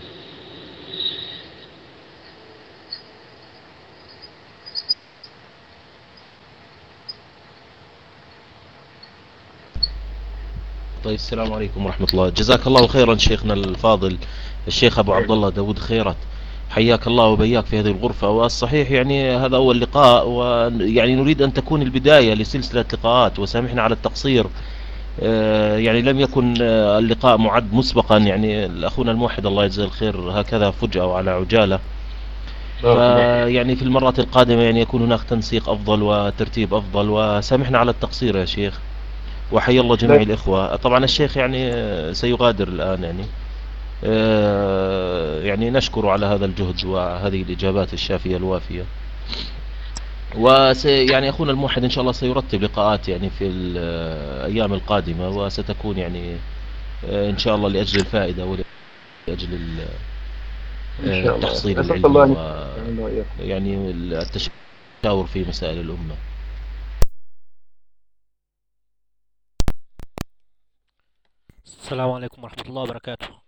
طيب السلام عليكم ورحمة الله. جزاك الله خيرا شيخنا الفاضل الشيخ أبو عبد الله داود خيرت. حياك الله وبياك في هذه الغرفة. والصحيح يعني هذا أول لقاء ويعني نريد أن تكون البداية لسلسلة لقاءات وسامحنا على التقصير. آه، يعني لم يكن آه، اللقاء معد مسبقا. يعني أخونا الموحد الله يجزاه الخير هكذا فجأة وعلى عجالة. فيعني في المرات القادمة يعني يكون هناك تنسيق أفضل وترتيب أفضل. وسامحنا على التقصير يا شيخ. وحي الله جميع الإخوة. طبعا الشيخ يعني سيغادر الآن يعني. آه، يعني نشكر على هذا الجهد وهذه الإجابات الشافية الوافية. وس يعني أخونا الموحد إن شاء الله سيرتب لقاءات يعني في الأيام القادمة وستكون يعني آه، إن شاء الله لأجل الفائدة ولأجل التحصيل العلمي و يعني التشاور في مسائل الأمة. السلام عليكم ورحمة الله وبركاته.